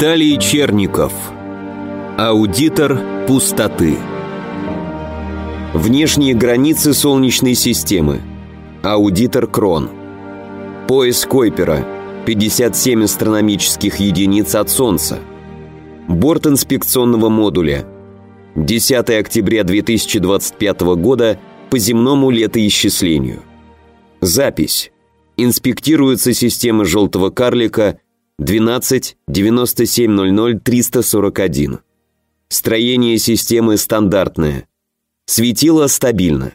Виталий Черников. Аудитор пустоты. Внешние границы Солнечной системы. Аудитор Крон. Пояс Койпера. 57 астрономических единиц от Солнца. Борт инспекционного модуля. 10 октября 2025 года по земному летоисчислению. Запись. Инспектируется система желтого карлика 12 97 00 341. Строение системы стандартное. Светило стабильно.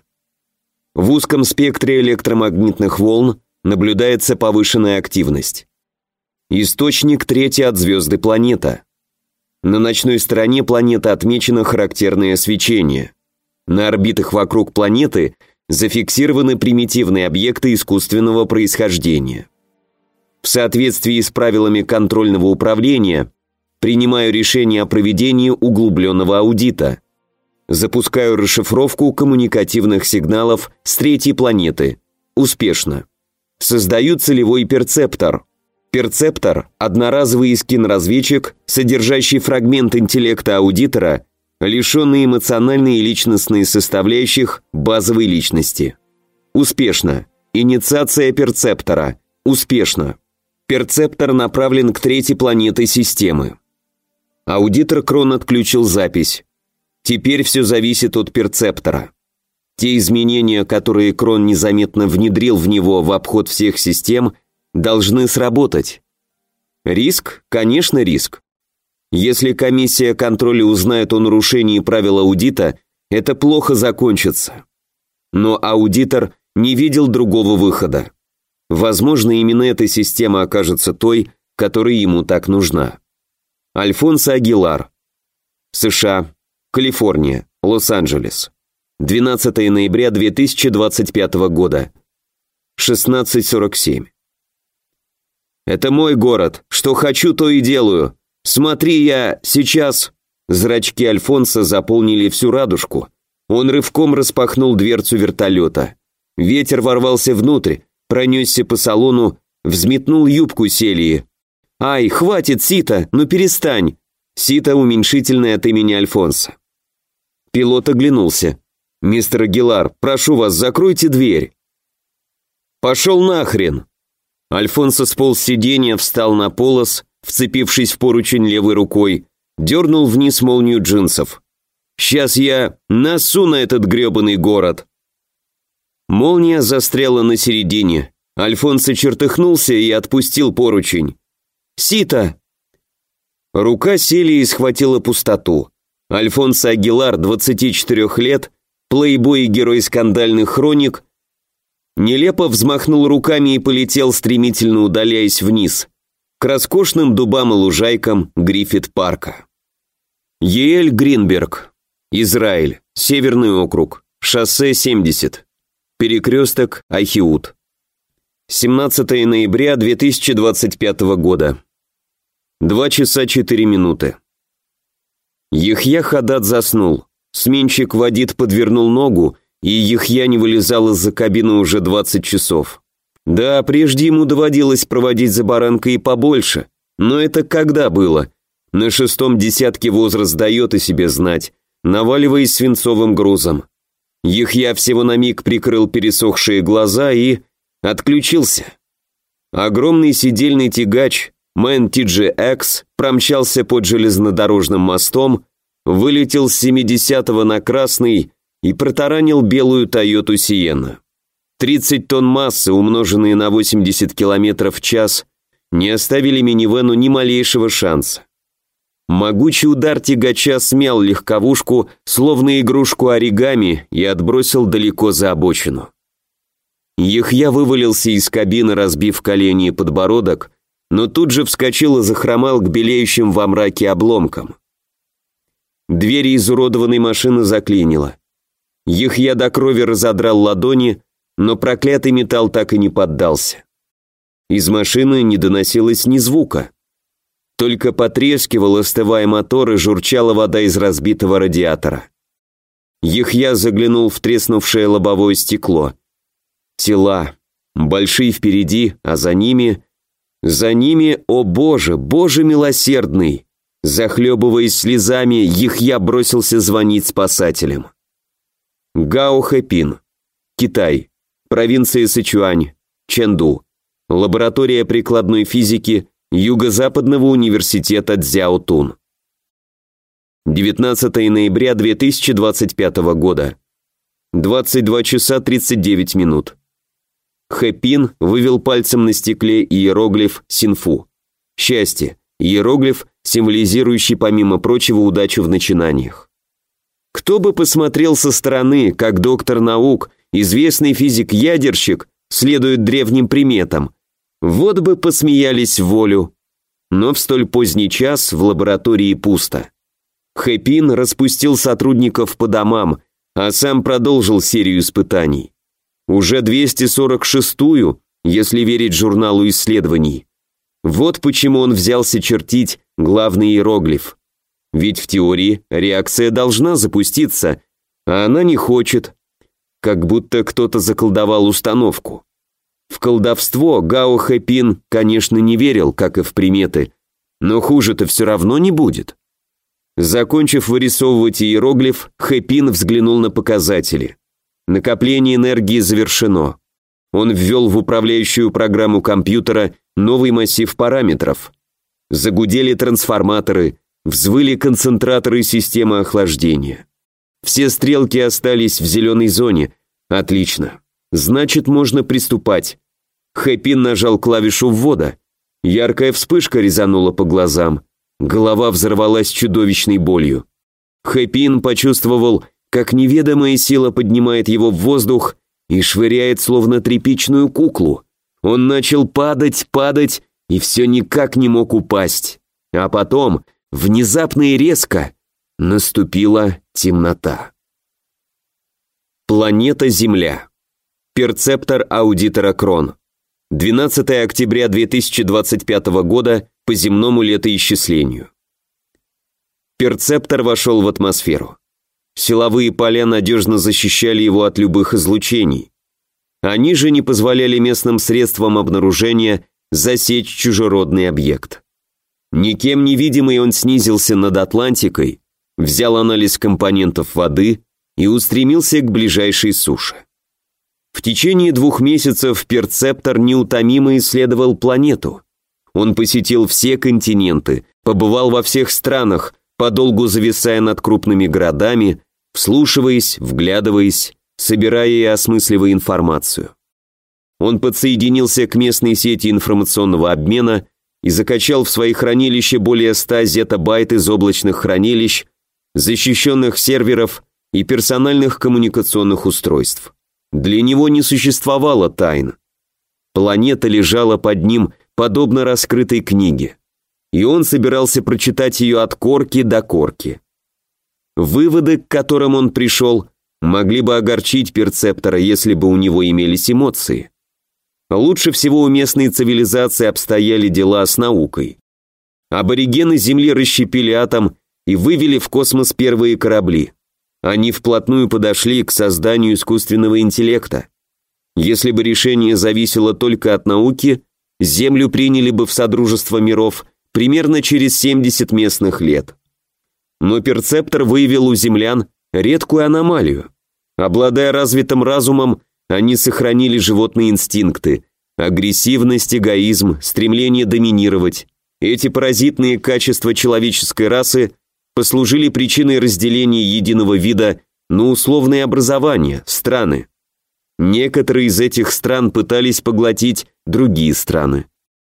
В узком спектре электромагнитных волн наблюдается повышенная активность. Источник третий от звезды планета. На ночной стороне планеты отмечено характерное свечение. На орбитах вокруг планеты зафиксированы примитивные объекты искусственного происхождения. В соответствии с правилами контрольного управления принимаю решение о проведении углубленного аудита. Запускаю расшифровку коммуникативных сигналов с третьей планеты. Успешно. Создаю целевой перцептор. Перцептор – одноразовый скин-разведчик, содержащий фрагмент интеллекта аудитора, лишенный эмоциональной и личностной составляющих базовой личности. Успешно. Инициация перцептора. Успешно. Перцептор направлен к третьей планете системы. Аудитор Крон отключил запись. Теперь все зависит от перцептора. Те изменения, которые Крон незаметно внедрил в него в обход всех систем, должны сработать. Риск? Конечно, риск. Если комиссия контроля узнает о нарушении правил аудита, это плохо закончится. Но аудитор не видел другого выхода. Возможно, именно эта система окажется той, которая ему так нужна. Альфонсо Агилар. США. Калифорния. Лос-Анджелес. 12 ноября 2025 года. 16.47. «Это мой город. Что хочу, то и делаю. Смотри, я сейчас...» Зрачки Альфонса заполнили всю радужку. Он рывком распахнул дверцу вертолета. Ветер ворвался внутрь, пронесся по салону, взметнул юбку Селии. «Ай, хватит, Сита, ну перестань!» Сита уменьшительная от имени Альфонса. Пилот оглянулся. «Мистер Агилар, прошу вас, закройте дверь». «Пошел нахрен!» Альфонсо сполз сиденья, встал на полос, вцепившись в поручень левой рукой, дернул вниз молнию джинсов. «Сейчас я насу на этот гребаный город!» Молния застряла на середине. Альфонсо чертыхнулся и отпустил поручень. «Сита!» Рука Селии схватила пустоту. Альфонсо Агилар, 24 лет, плейбой и герой скандальных хроник, нелепо взмахнул руками и полетел, стремительно удаляясь вниз, к роскошным дубам и лужайкам Гриффит-парка. Еэль Гринберг, Израиль, Северный округ, шоссе 70. Перекресток Ахиут. 17 ноября 2025 года. 2 часа 4 минуты. Ехья Хадад заснул. Сменщик Вадид подвернул ногу, и Ехья не вылезал из-за кабины уже 20 часов. Да, прежде ему доводилось проводить за баранкой и побольше, но это когда было? На шестом десятке возраст дает о себе знать, наваливаясь свинцовым грузом. Ехья всего на миг прикрыл пересохшие глаза и... отключился. Огромный сидельный тягач, Мэн TGX, промчался под железнодорожным мостом, вылетел с 70-го на красный и протаранил белую Тойоту Сиена. 30 тонн массы, умноженные на 80 км в час, не оставили минивену ни малейшего шанса. Могучий удар тягача смял легковушку, словно игрушку оригами, и отбросил далеко за обочину. Ехья вывалился из кабины, разбив колени и подбородок, но тут же вскочил и захромал к белеющим во мраке обломкам. Двери изуродованной машины заклинило. Ехья до крови разодрал ладони, но проклятый металл так и не поддался. Из машины не доносилось ни звука. Только потрескивал, остывая мотор, и журчала вода из разбитого радиатора. Ехья заглянул в треснувшее лобовое стекло. Тела. Большие впереди, а за ними За ними, о боже, боже милосердный! Захлебываясь слезами, Ехья бросился звонить спасателям. Гао Хэпин, Китай, провинция Сычуань, Чэнду, лаборатория прикладной физики Юго-Западного университета Цзяотун. 19 ноября 2025 года. 22 часа 39 минут. Хэпин вывел пальцем на стекле иероглиф «Синфу». Счастье. Иероглиф, символизирующий, помимо прочего, удачу в начинаниях. Кто бы посмотрел со стороны, как доктор наук, известный физик-ядерщик, следует древним приметам, вот бы посмеялись волю. Но в столь поздний час в лаборатории пусто. Хэпин распустил сотрудников по домам, а сам продолжил серию испытаний. Уже 246-ю, если верить журналу исследований. Вот почему он взялся чертить главный иероглиф. Ведь в теории реакция должна запуститься, а она не хочет. Как будто кто-то заколдовал установку. В колдовство Гао Хэпин, конечно, не верил, как и в приметы, но хуже-то все равно не будет. Закончив вырисовывать иероглиф, Хэпин взглянул на показатели. Накопление энергии завершено. Он ввел в управляющую программу компьютера новый массив параметров. Загудели трансформаторы, взвыли концентраторы системы охлаждения. Все стрелки остались в зеленой зоне. Отлично. Значит, можно приступать. Хэпин нажал клавишу ввода. Яркая вспышка резанула по глазам. Голова взорвалась чудовищной болью. Хэпин почувствовал, как неведомая сила поднимает его в воздух и швыряет словно тряпичную куклу. Он начал падать, падать и все никак не мог упасть. А потом, внезапно и резко, наступила темнота. Планета Земля. Перцептор аудитора Крон. 12 октября 2025 года по земному летоисчислению. Перцептор вошел в атмосферу. Силовые поля надежно защищали его от любых излучений. Они же не позволяли местным средствам обнаружения засечь чужеродный объект. Никем невидимый он снизился над Атлантикой, взял анализ компонентов воды и устремился к ближайшей суше. В течение двух месяцев Перцептор неутомимо исследовал планету. Он посетил все континенты, побывал во всех странах, подолгу зависая над крупными городами, вслушиваясь, вглядываясь, собирая и осмысливая информацию. Он подсоединился к местной сети информационного обмена и закачал в свои хранилища более 100 зетабайт из облачных хранилищ, защищенных серверов и персональных коммуникационных устройств. Для него не существовало тайн. Планета лежала под ним, подобно раскрытой книге, и он собирался прочитать ее от корки до корки. Выводы, к которым он пришел, могли бы огорчить перцептора, если бы у него имелись эмоции. Лучше всего у местной цивилизации обстояли дела с наукой. Аборигены Земли расщепили атом и вывели в космос первые корабли. Они вплотную подошли к созданию искусственного интеллекта. Если бы решение зависело только от науки, Землю приняли бы в Содружество миров примерно через 70 местных лет. Но перцептор выявил у землян редкую аномалию. Обладая развитым разумом, они сохранили животные инстинкты, агрессивность, эгоизм, стремление доминировать. Эти паразитные качества человеческой расы послужили причиной разделения единого вида на условные образования, страны. Некоторые из этих стран пытались поглотить другие страны.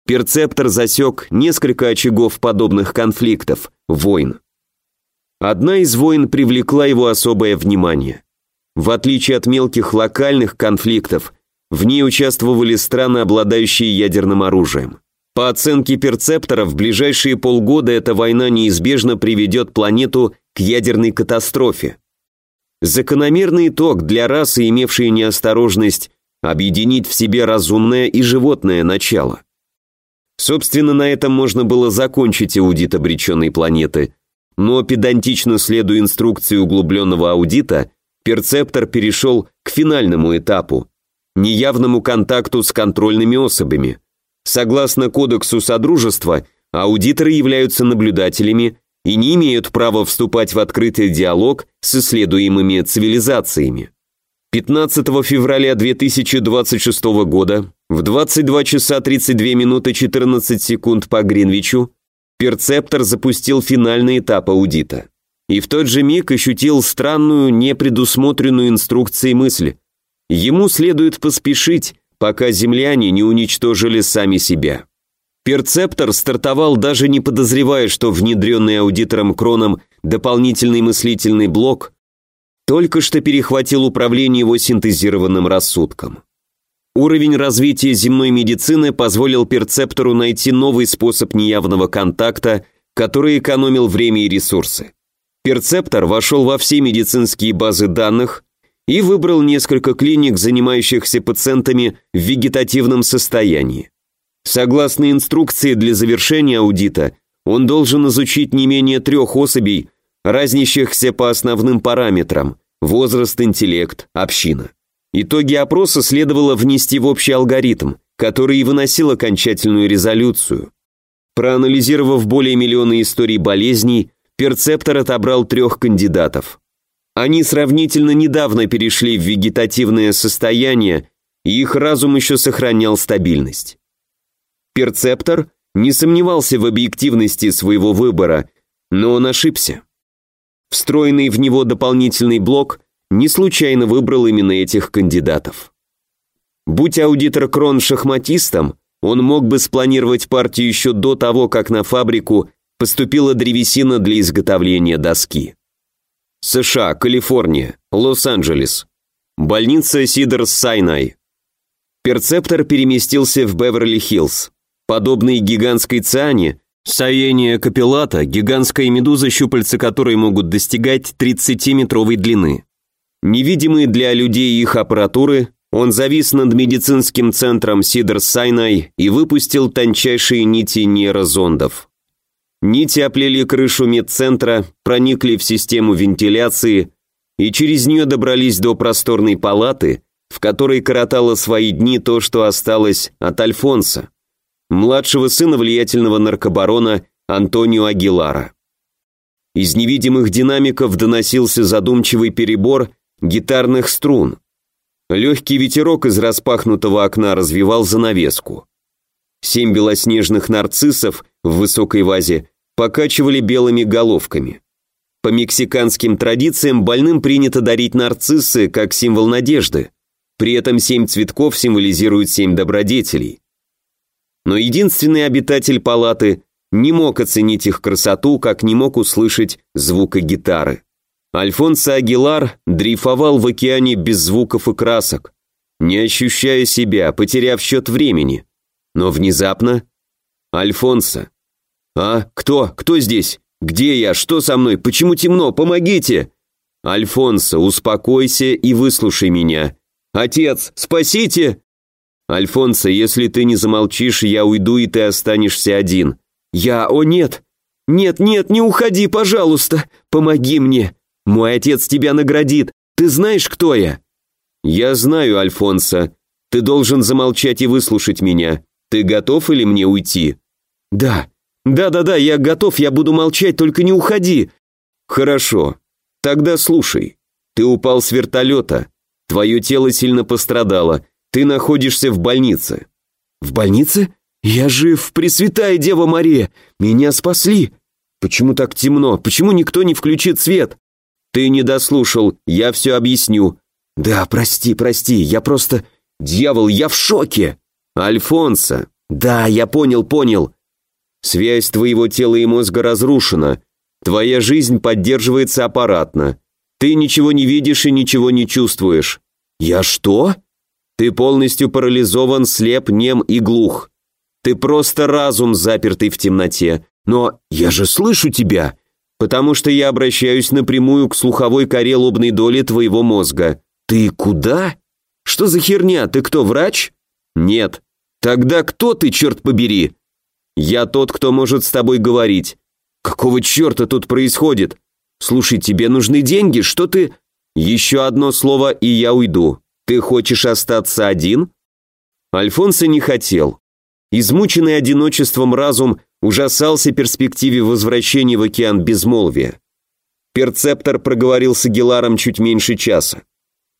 Перцептор засек несколько очагов подобных конфликтов, войн. Одна из войн привлекла его особое внимание. В отличие от мелких локальных конфликтов, в ней участвовали страны, обладающие ядерным оружием. По оценке перцептора, в ближайшие полгода эта война неизбежно приведет планету к ядерной катастрофе. Закономерный итог для расы, имевшей неосторожность объединить в себе разумное и животное начало. Собственно, на этом можно было закончить аудит обреченной планеты, но педантично следуя инструкции углубленного аудита, перцептор перешел к финальному этапу – неявному контакту с контрольными особями. Согласно кодексу Содружества, аудиторы являются наблюдателями и не имеют права вступать в открытый диалог с исследуемыми цивилизациями. 15 февраля 2026 года в 22 часа 32 минуты 14 секунд по Гринвичу Перцептор запустил финальный этап аудита. И в тот же миг ощутил странную, непредусмотренную инструкцией мысль. Ему следует поспешить, пока земляне не уничтожили сами себя. Перцептор стартовал даже не подозревая, что внедренный аудитором Кроном дополнительный мыслительный блок только что перехватил управление его синтезированным рассудком. Уровень развития земной медицины позволил перцептору найти новый способ неявного контакта, который экономил время и ресурсы. Перцептор вошел во все медицинские базы данных и выбрал несколько клиник, занимающихся пациентами в вегетативном состоянии. Согласно инструкции для завершения аудита, он должен изучить не менее трех особей, разнящихся по основным параметрам – возраст, интеллект, община. Итоги опроса следовало внести в общий алгоритм, который и выносил окончательную резолюцию. Проанализировав более миллиона историй болезней, перцептор отобрал трех кандидатов. Они сравнительно недавно перешли в вегетативное состояние, и их разум еще сохранял стабильность. Перцептор не сомневался в объективности своего выбора, но он ошибся. Встроенный в него дополнительный блок не случайно выбрал именно этих кандидатов. Будь аудитор Крон шахматистом, он мог бы спланировать партию еще до того, как на фабрику поступила древесина для изготовления доски. США, Калифорния, Лос-Анджелес. Больница Cedars-Sinai. Перцептор переместился в Беверли-Хиллз. Подобно гигантской цианее, Саения капиллата – гигантская медуза, щупальца которой могут достигать 30-метровой длины. Невидимые для людей их аппаратуры, он завис над медицинским центром Сидер-Сайнай и выпустил тончайшие нити нейрозондов. Нити оплели крышу медцентра, проникли в систему вентиляции и через нее добрались до просторной палаты, в которой коротало свои дни то, что осталось от Альфонса младшего сына влиятельного наркобарона Антонио Агилара. Из невидимых динамиков доносился задумчивый перебор гитарных струн. Легкий ветерок из распахнутого окна развивал занавеску. Семь белоснежных нарциссов в высокой вазе покачивали белыми головками. По мексиканским традициям больным принято дарить нарциссы как символ надежды. При этом семь цветков символизируют семь добродетелей но единственный обитатель палаты не мог оценить их красоту, как не мог услышать звука гитары. Альфонсо Агилар дрейфовал в океане без звуков и красок, не ощущая себя, потеряв счет времени. Но внезапно... Альфонсо. «А, кто? Кто здесь? Где я? Что со мной? Почему темно? Помогите!» «Альфонсо, успокойся и выслушай меня. Отец, спасите!» «Альфонсо, если ты не замолчишь, я уйду, и ты останешься один». «Я... О, нет! Нет, нет, не уходи, пожалуйста! Помоги мне! Мой отец тебя наградит! Ты знаешь, кто я?» «Я знаю, Альфонсо. Ты должен замолчать и выслушать меня. Ты готов или мне уйти?» «Да. Да-да-да, я готов, я буду молчать, только не уходи!» «Хорошо. Тогда слушай. Ты упал с вертолета. Твое тело сильно пострадало. Ты находишься в больнице». «В больнице? Я жив, Пресвятая Дева Мария! Меня спасли! Почему так темно? Почему никто не включит свет?» «Ты не дослушал, я все объясню». «Да, прости, прости, я просто... Дьявол, я в шоке!» «Альфонсо!» «Да, я понял, понял!» «Связь твоего тела и мозга разрушена. Твоя жизнь поддерживается аппаратно. Ты ничего не видишь и ничего не чувствуешь». «Я что?» Ты полностью парализован, слеп, нем и глух. Ты просто разум, запертый в темноте. Но я же слышу тебя, потому что я обращаюсь напрямую к слуховой коре лобной доли твоего мозга. Ты куда? Что за херня? Ты кто, врач? Нет. Тогда кто ты, черт побери? Я тот, кто может с тобой говорить. Какого черта тут происходит? Слушай, тебе нужны деньги, что ты... Еще одно слово, и я уйду. Ты хочешь остаться один? Альфонсо не хотел. измученный одиночеством разум ужасался перспективе возвращения в океан безмолвия. Перцептор проговорил с Агиларом чуть меньше часа.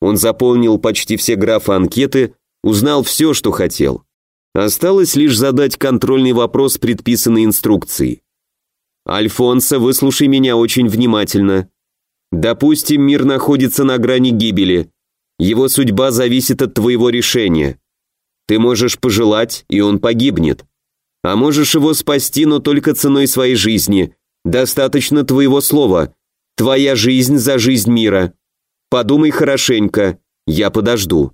Он заполнил почти все графы анкеты, узнал все, что хотел. Осталось лишь задать контрольный вопрос предписанной инструкции. «Альфонсо, выслушай меня очень внимательно. Допустим, мир находится на грани гибели. Его судьба зависит от твоего решения. Ты можешь пожелать, и он погибнет. А можешь его спасти, но только ценой своей жизни. Достаточно твоего слова. Твоя жизнь за жизнь мира. Подумай хорошенько. Я подожду».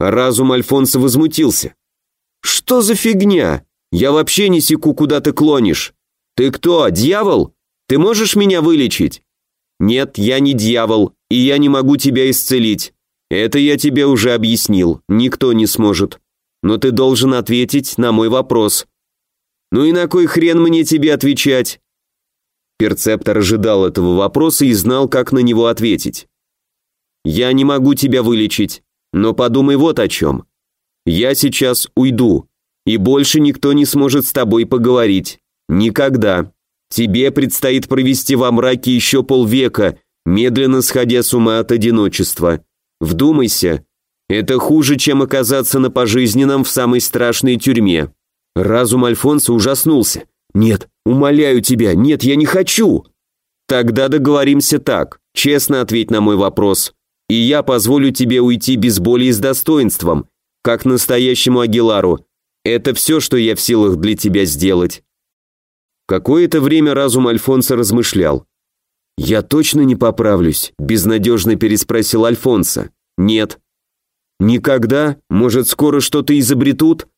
Разум Альфонса возмутился. «Что за фигня? Я вообще не секу, куда ты клонишь. Ты кто, дьявол? Ты можешь меня вылечить?» «Нет, я не дьявол, и я не могу тебя исцелить. Это я тебе уже объяснил, никто не сможет. Но ты должен ответить на мой вопрос». «Ну и на кой хрен мне тебе отвечать?» Перцептор ожидал этого вопроса и знал, как на него ответить. «Я не могу тебя вылечить, но подумай вот о чем. Я сейчас уйду, и больше никто не сможет с тобой поговорить. Никогда. Тебе предстоит провести во мраке еще полвека, медленно сходя с ума от одиночества. Вдумайся, это хуже, чем оказаться на пожизненном в самой страшной тюрьме. Разум Альфонса ужаснулся. Нет, умоляю тебя, нет, я не хочу. Тогда договоримся так. Честно ответь на мой вопрос, и я позволю тебе уйти без боли и с достоинством, как настоящему Агилару. Это все, что я в силах для тебя сделать. Какое-то время разум Альфонса размышлял. «Я точно не поправлюсь?» – безнадежно переспросил Альфонса. «Нет». «Никогда? Может, скоро что-то изобретут?»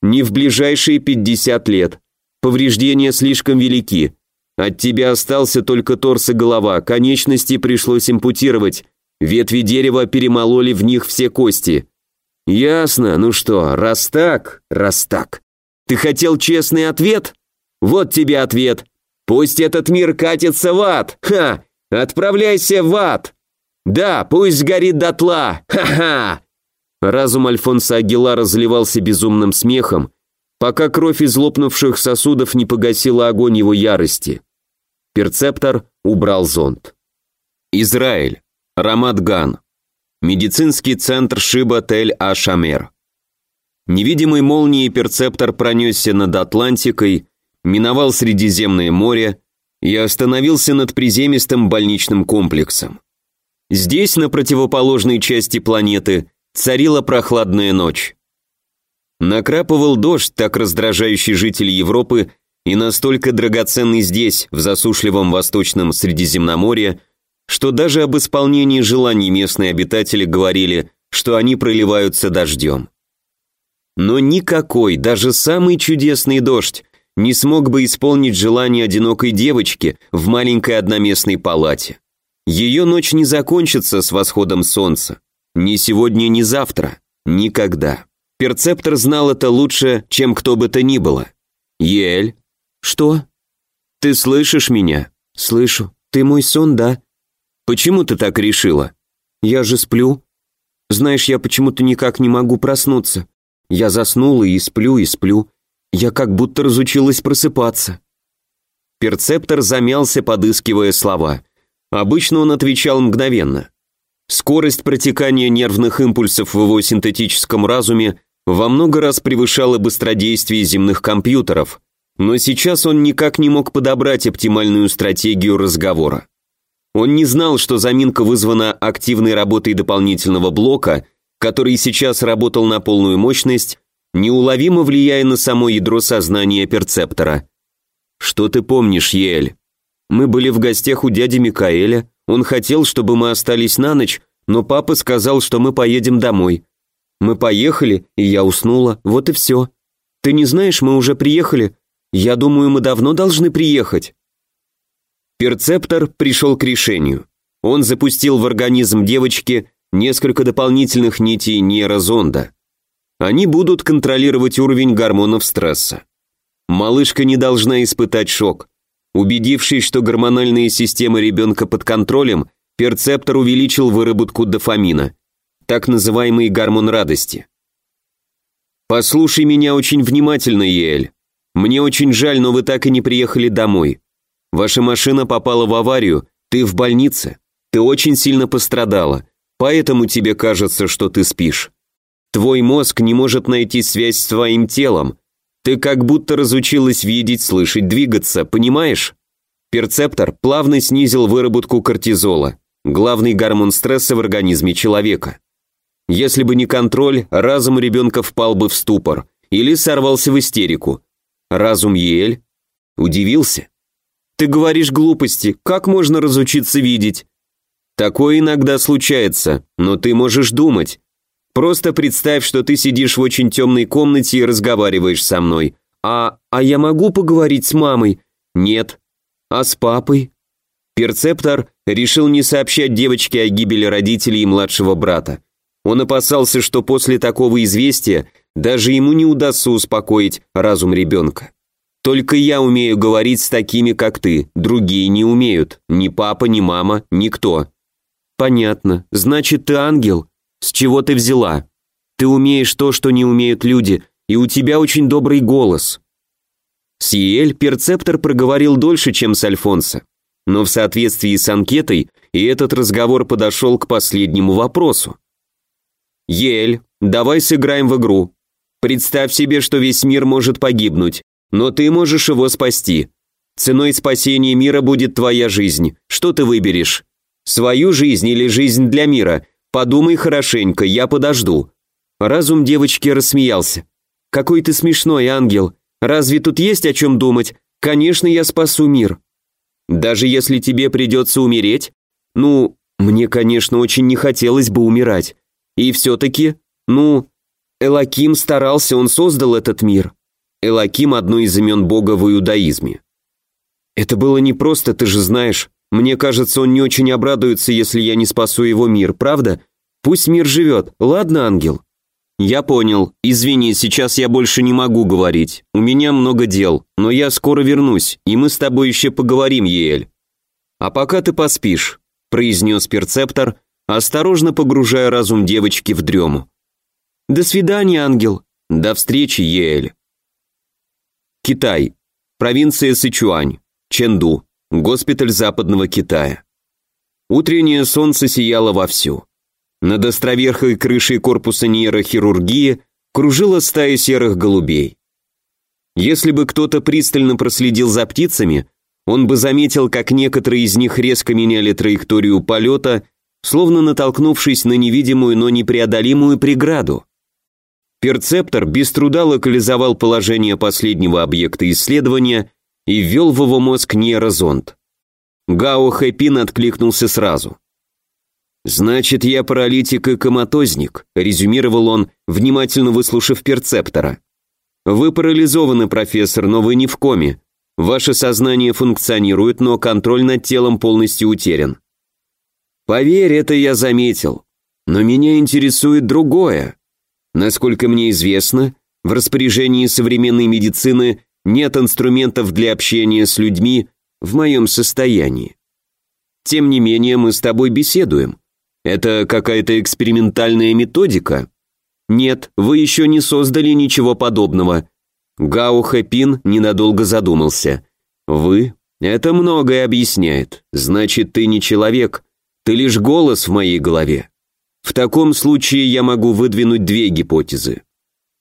«Не в ближайшие пятьдесят лет. Повреждения слишком велики. От тебя остался только торс и голова, конечности пришлось импутировать. Ветви дерева перемололи в них все кости». «Ясно, ну что, раз так, раз так. Ты хотел честный ответ?» Вот тебе ответ. Пусть этот мир катится в ад. Ха! Отправляйся в ад. Да, пусть сгорит дотла. Ха-ха. Разум Альфонса Агила разливался безумным смехом, пока кровь из лопнувших сосудов не погасила огонь его ярости. Перцептор убрал зонт. Израиль. Рамадган. Медицинский центр Шиба Тель-Ашамер. Невидимый молнией перцептор пронесся над Атлантикой, миновал Средиземное море и остановился над приземистым больничным комплексом. Здесь, на противоположной части планеты, царила прохладная ночь. Накрапывал дождь, так раздражающий жителей Европы и настолько драгоценный здесь, в засушливом восточном Средиземноморье, что даже об исполнении желаний местные обитатели говорили, что они проливаются дождем. Но никакой, даже самый чудесный дождь не смог бы исполнить желание одинокой девочки в маленькой одноместной палате. Ее ночь не закончится с восходом солнца. Ни сегодня, ни завтра. Никогда. Перцептор знал это лучше, чем кто бы то ни было. Ель. Что? Ты слышишь меня? Слышу. Ты мой сон, да? Почему ты так решила? Я же сплю. Знаешь, я почему-то никак не могу проснуться. Я заснула и сплю, и сплю. Я как будто разучилась просыпаться. Перцептор замялся, подыскивая слова. Обычно он отвечал мгновенно. Скорость протекания нервных импульсов в его синтетическом разуме во много раз превышала быстродействие земных компьютеров, но сейчас он никак не мог подобрать оптимальную стратегию разговора. Он не знал, что заминка вызвана активной работой дополнительного блока, который сейчас работал на полную мощность неуловимо влияя на само ядро сознания перцептора. «Что ты помнишь, Ель? Мы были в гостях у дяди Микаэля, он хотел, чтобы мы остались на ночь, но папа сказал, что мы поедем домой. Мы поехали, и я уснула, вот и все. Ты не знаешь, мы уже приехали. Я думаю, мы давно должны приехать». Перцептор пришел к решению. Он запустил в организм девочки несколько дополнительных нитей нейрозонда. Они будут контролировать уровень гормонов стресса. Малышка не должна испытать шок. Убедившись, что гормональная система ребенка под контролем, перцептор увеличил выработку дофамина, так называемый гормон радости. Послушай меня очень внимательно, Ель. Мне очень жаль, но вы так и не приехали домой. Ваша машина попала в аварию, ты в больнице. Ты очень сильно пострадала, поэтому тебе кажется, что ты спишь. Твой мозг не может найти связь с твоим телом. Ты как будто разучилась видеть, слышать, двигаться, понимаешь? Перцептор плавно снизил выработку кортизола, главный гормон стресса в организме человека. Если бы не контроль, разум ребенка впал бы в ступор или сорвался в истерику. Разум Ель удивился. «Ты говоришь глупости, как можно разучиться видеть?» «Такое иногда случается, но ты можешь думать. Просто представь, что ты сидишь в очень темной комнате и разговариваешь со мной. А, а я могу поговорить с мамой? Нет. А с папой? Перцептор решил не сообщать девочке о гибели родителей и младшего брата. Он опасался, что после такого известия даже ему не удастся успокоить разум ребенка. Только я умею говорить с такими, как ты, другие не умеют, ни папа, ни мама, никто. Понятно, значит ты ангел? С чего ты взяла? Ты умеешь то, что не умеют люди, и у тебя очень добрый голос». Сиэль перцептор проговорил дольше, чем с Альфонсо. Но в соответствии с анкетой и этот разговор подошел к последнему вопросу. «Ель, давай сыграем в игру. Представь себе, что весь мир может погибнуть, но ты можешь его спасти. Ценой спасения мира будет твоя жизнь. Что ты выберешь? Свою жизнь или жизнь для мира? Подумай хорошенько, я подожду». Разум девочки рассмеялся. «Какой ты смешной, ангел. Разве тут есть о чем думать? Конечно, я спасу мир». «Даже если тебе придется умереть? Ну, мне, конечно, очень не хотелось бы умирать. И все-таки, ну, Элаким старался, он создал этот мир. Элаким – одно из имен Бога в иудаизме. Это было непросто, ты же знаешь. Мне кажется, он не очень обрадуется, если я не спасу его мир, правда? Пусть мир живет, ладно, ангел?» «Я понял. Извини, сейчас я больше не могу говорить. У меня много дел, но я скоро вернусь, и мы с тобой еще поговорим, Еэль. А пока ты поспишь», – произнес перцептор, осторожно погружая разум девочки в дрему. «До свидания, ангел». «До встречи, Еэль». Китай. Провинция Сычуань. Чэнду. Госпиталь Западного Китая. Утреннее солнце сияло вовсю. Над островерхой крышей корпуса нейрохирургии кружила стая серых голубей. Если бы кто-то пристально проследил за птицами, он бы заметил, как некоторые из них резко меняли траекторию полета, словно натолкнувшись на невидимую, но непреодолимую преграду. Перцептор без труда локализовал положение последнего объекта исследования и ввел в его мозг нейрозонд. Гао Хэпин откликнулся сразу. «Значит, я паралитик и коматозник», – резюмировал он, внимательно выслушав перцептора. «Вы парализованы, профессор, но вы не в коме. Ваше сознание функционирует, но контроль над телом полностью утерян». «Поверь, это я заметил. Но меня интересует другое. Насколько мне известно, в распоряжении современной медицины нет инструментов для общения с людьми в моем состоянии. Тем не менее, мы с тобой беседуем. Это какая-то экспериментальная методика? Нет, вы еще не создали ничего подобного. Гао Хэпин ненадолго задумался. Вы? Это многое объясняет. Значит, ты не человек. Ты лишь голос в моей голове. В таком случае я могу выдвинуть две гипотезы.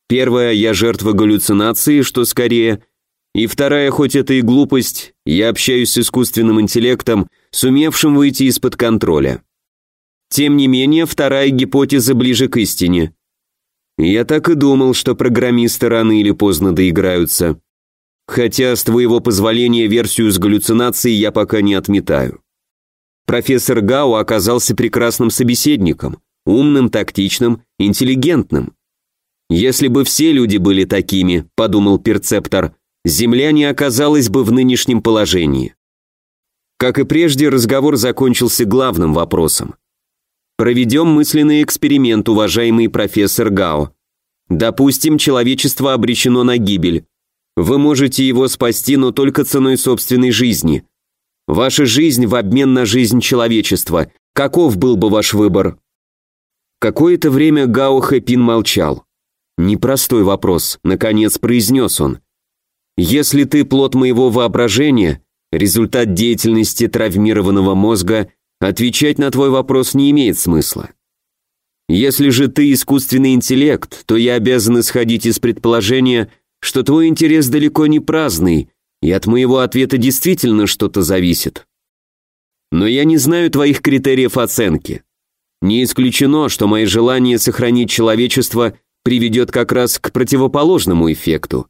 Первая, я жертва галлюцинации, что скорее, и вторая, хоть это и глупость, я общаюсь с искусственным интеллектом, сумевшим выйти из-под контроля. Тем не менее, вторая гипотеза ближе к истине. Я так и думал, что программисты рано или поздно доиграются. Хотя, с твоего позволения, версию с галлюцинацией я пока не отметаю. Профессор Гао оказался прекрасным собеседником, умным, тактичным, интеллигентным. Если бы все люди были такими, подумал перцептор, Земля не оказалась бы в нынешнем положении. Как и прежде, разговор закончился главным вопросом. Проведем мысленный эксперимент, уважаемый профессор Гао. Допустим, человечество обречено на гибель. Вы можете его спасти, но только ценой собственной жизни. Ваша жизнь в обмен на жизнь человечества. Каков был бы ваш выбор? Какое-то время Гао Хэпин молчал. Непростой вопрос, наконец произнес он. Если ты плод моего воображения, результат деятельности травмированного мозга, отвечать на твой вопрос не имеет смысла. Если же ты искусственный интеллект, то я обязан исходить из предположения, что твой интерес далеко не праздный, и от моего ответа действительно что-то зависит. Но я не знаю твоих критериев оценки. Не исключено, что мое желание сохранить человечество приведет как раз к противоположному эффекту.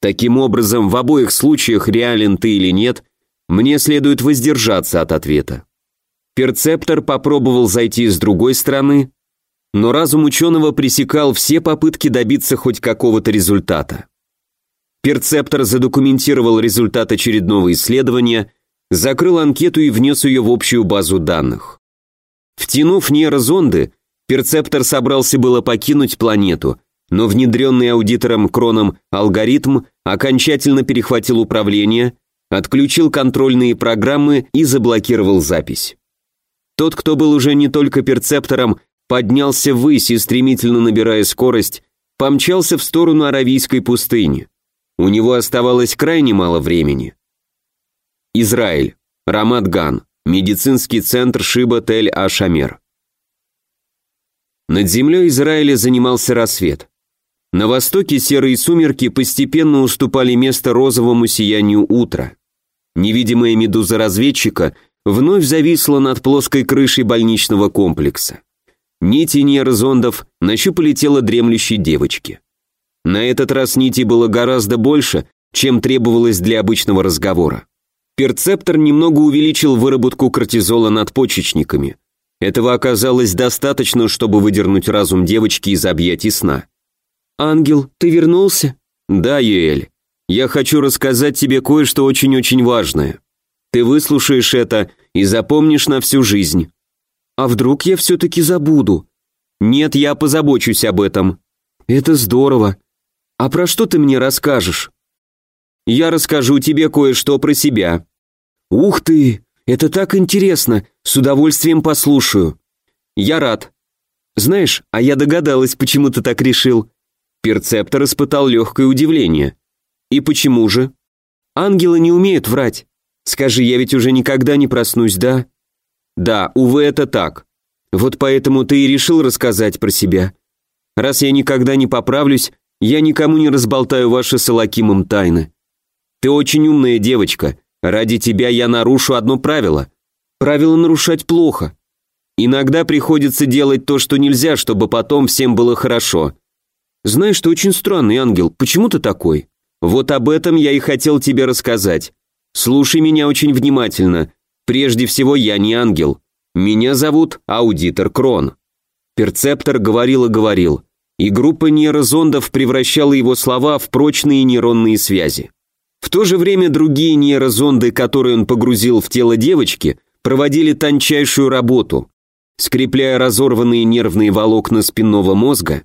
Таким образом, в обоих случаях, реален ты или нет, мне следует воздержаться от ответа. Перцептор попробовал зайти с другой стороны, но разум ученого пресекал все попытки добиться хоть какого-то результата. Перцептор задокументировал результат очередного исследования, закрыл анкету и внес ее в общую базу данных. Втянув нейрозонды, Перцептор собрался было покинуть планету, но внедренный аудитором Кроном алгоритм окончательно перехватил управление, отключил контрольные программы и заблокировал запись. Тот, кто был уже не только перцептором, поднялся ввысь и, стремительно набирая скорость, помчался в сторону Аравийской пустыни. У него оставалось крайне мало времени. Израиль. Рамадган. Медицинский центр Шиба-Тель-Ашамер. Над землей Израиля занимался рассвет. На востоке серые сумерки постепенно уступали место розовому сиянию утра. Невидимая медуза разведчика вновь зависла над плоской крышей больничного комплекса. Нити нейрозондов нащупали тело дремлющей девочки. На этот раз нити было гораздо больше, чем требовалось для обычного разговора. Перцептор немного увеличил выработку кортизола над почечниками. Этого оказалось достаточно, чтобы выдернуть разум девочки из объятий сна. «Ангел, ты вернулся?» «Да, Юэль. Я хочу рассказать тебе кое-что очень-очень важное. Ты выслушаешь это и запомнишь на всю жизнь». «А вдруг я все-таки забуду?» «Нет, я позабочусь об этом». «Это здорово. А про что ты мне расскажешь?» «Я расскажу тебе кое-что про себя». «Ух ты! Это так интересно! С удовольствием послушаю». «Я рад. Знаешь, а я догадалась, почему ты так решил. Перцептор испытал легкое удивление. «И почему же?» «Ангелы не умеют врать. Скажи, я ведь уже никогда не проснусь, да?» «Да, увы, это так. Вот поэтому ты и решил рассказать про себя. Раз я никогда не поправлюсь, я никому не разболтаю ваши с Алакимом тайны. Ты очень умная девочка. Ради тебя я нарушу одно правило. Правило нарушать плохо. Иногда приходится делать то, что нельзя, чтобы потом всем было хорошо. Знаешь, ты очень странный ангел. Почему ты такой? Вот об этом я и хотел тебе рассказать. Слушай меня очень внимательно. Прежде всего, я не ангел. Меня зовут Аудитор Крон. Перцептор говорил и говорил, и группа нейрозондов превращала его слова в прочные нейронные связи. В то же время другие нейрозонды, которые он погрузил в тело девочки, проводили тончайшую работу, скрепляя разорванные нервные волокна спинного мозга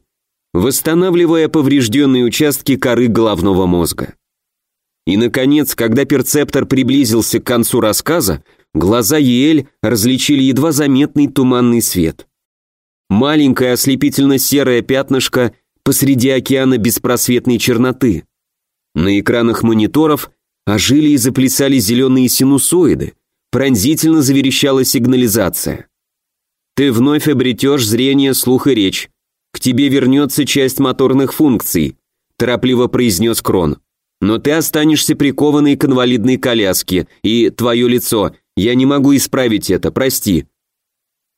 восстанавливая поврежденные участки коры головного мозга. И, наконец, когда перцептор приблизился к концу рассказа, глаза Еэль различили едва заметный туманный свет. Маленькое ослепительно-серое пятнышко посреди океана беспросветной черноты. На экранах мониторов ожили и заплясали зеленые синусоиды, пронзительно заверещала сигнализация. Ты вновь обретешь зрение, слух и речь. «К тебе вернется часть моторных функций», – торопливо произнес Крон. «Но ты останешься прикованной к инвалидной коляске, и твое лицо, я не могу исправить это, прости».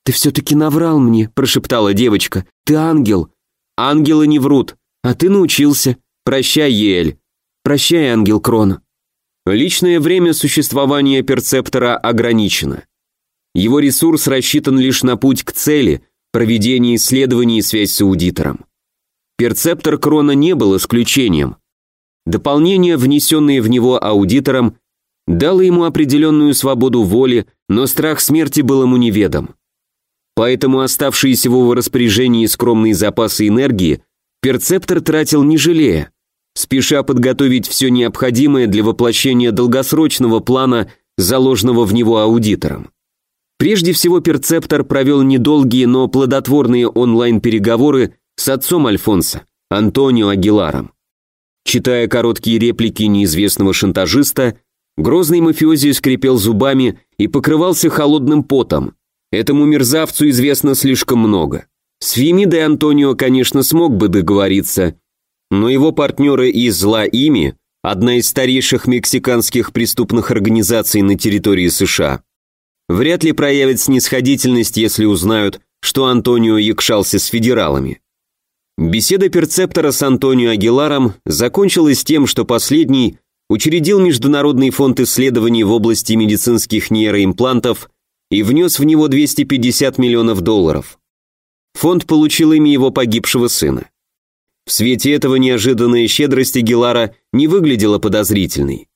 «Ты все-таки наврал мне», – прошептала девочка. «Ты ангел». «Ангелы не врут, а ты научился. Прощай, Ель». «Прощай, ангел Крона». Личное время существования перцептора ограничено. Его ресурс рассчитан лишь на путь к цели, проведение исследований и связь с аудитором. Перцептор Крона не был исключением. Дополнение, внесенное в него аудитором, дало ему определенную свободу воли, но страх смерти был ему неведом. Поэтому оставшиеся в его распоряжении скромные запасы энергии перцептор тратил не жалея, спеша подготовить все необходимое для воплощения долгосрочного плана, заложенного в него аудитором. Прежде всего Перцептор провел недолгие, но плодотворные онлайн-переговоры с отцом Альфонса, Антонио Агиларом. Читая короткие реплики неизвестного шантажиста, грозный мафиози скрипел зубами и покрывался холодным потом. Этому мерзавцу известно слишком много. С Фемидой Антонио, конечно, смог бы договориться, но его партнеры из «Ла Ими» одна из старейших мексиканских преступных организаций на территории США, вряд ли проявят снисходительность, если узнают, что Антонио якшался с федералами. Беседа перцептора с Антонио Агиларом закончилась тем, что последний учредил Международный фонд исследований в области медицинских нейроимплантов и внес в него 250 миллионов долларов. Фонд получил имя его погибшего сына. В свете этого неожиданная щедрость Агилара не выглядела подозрительной.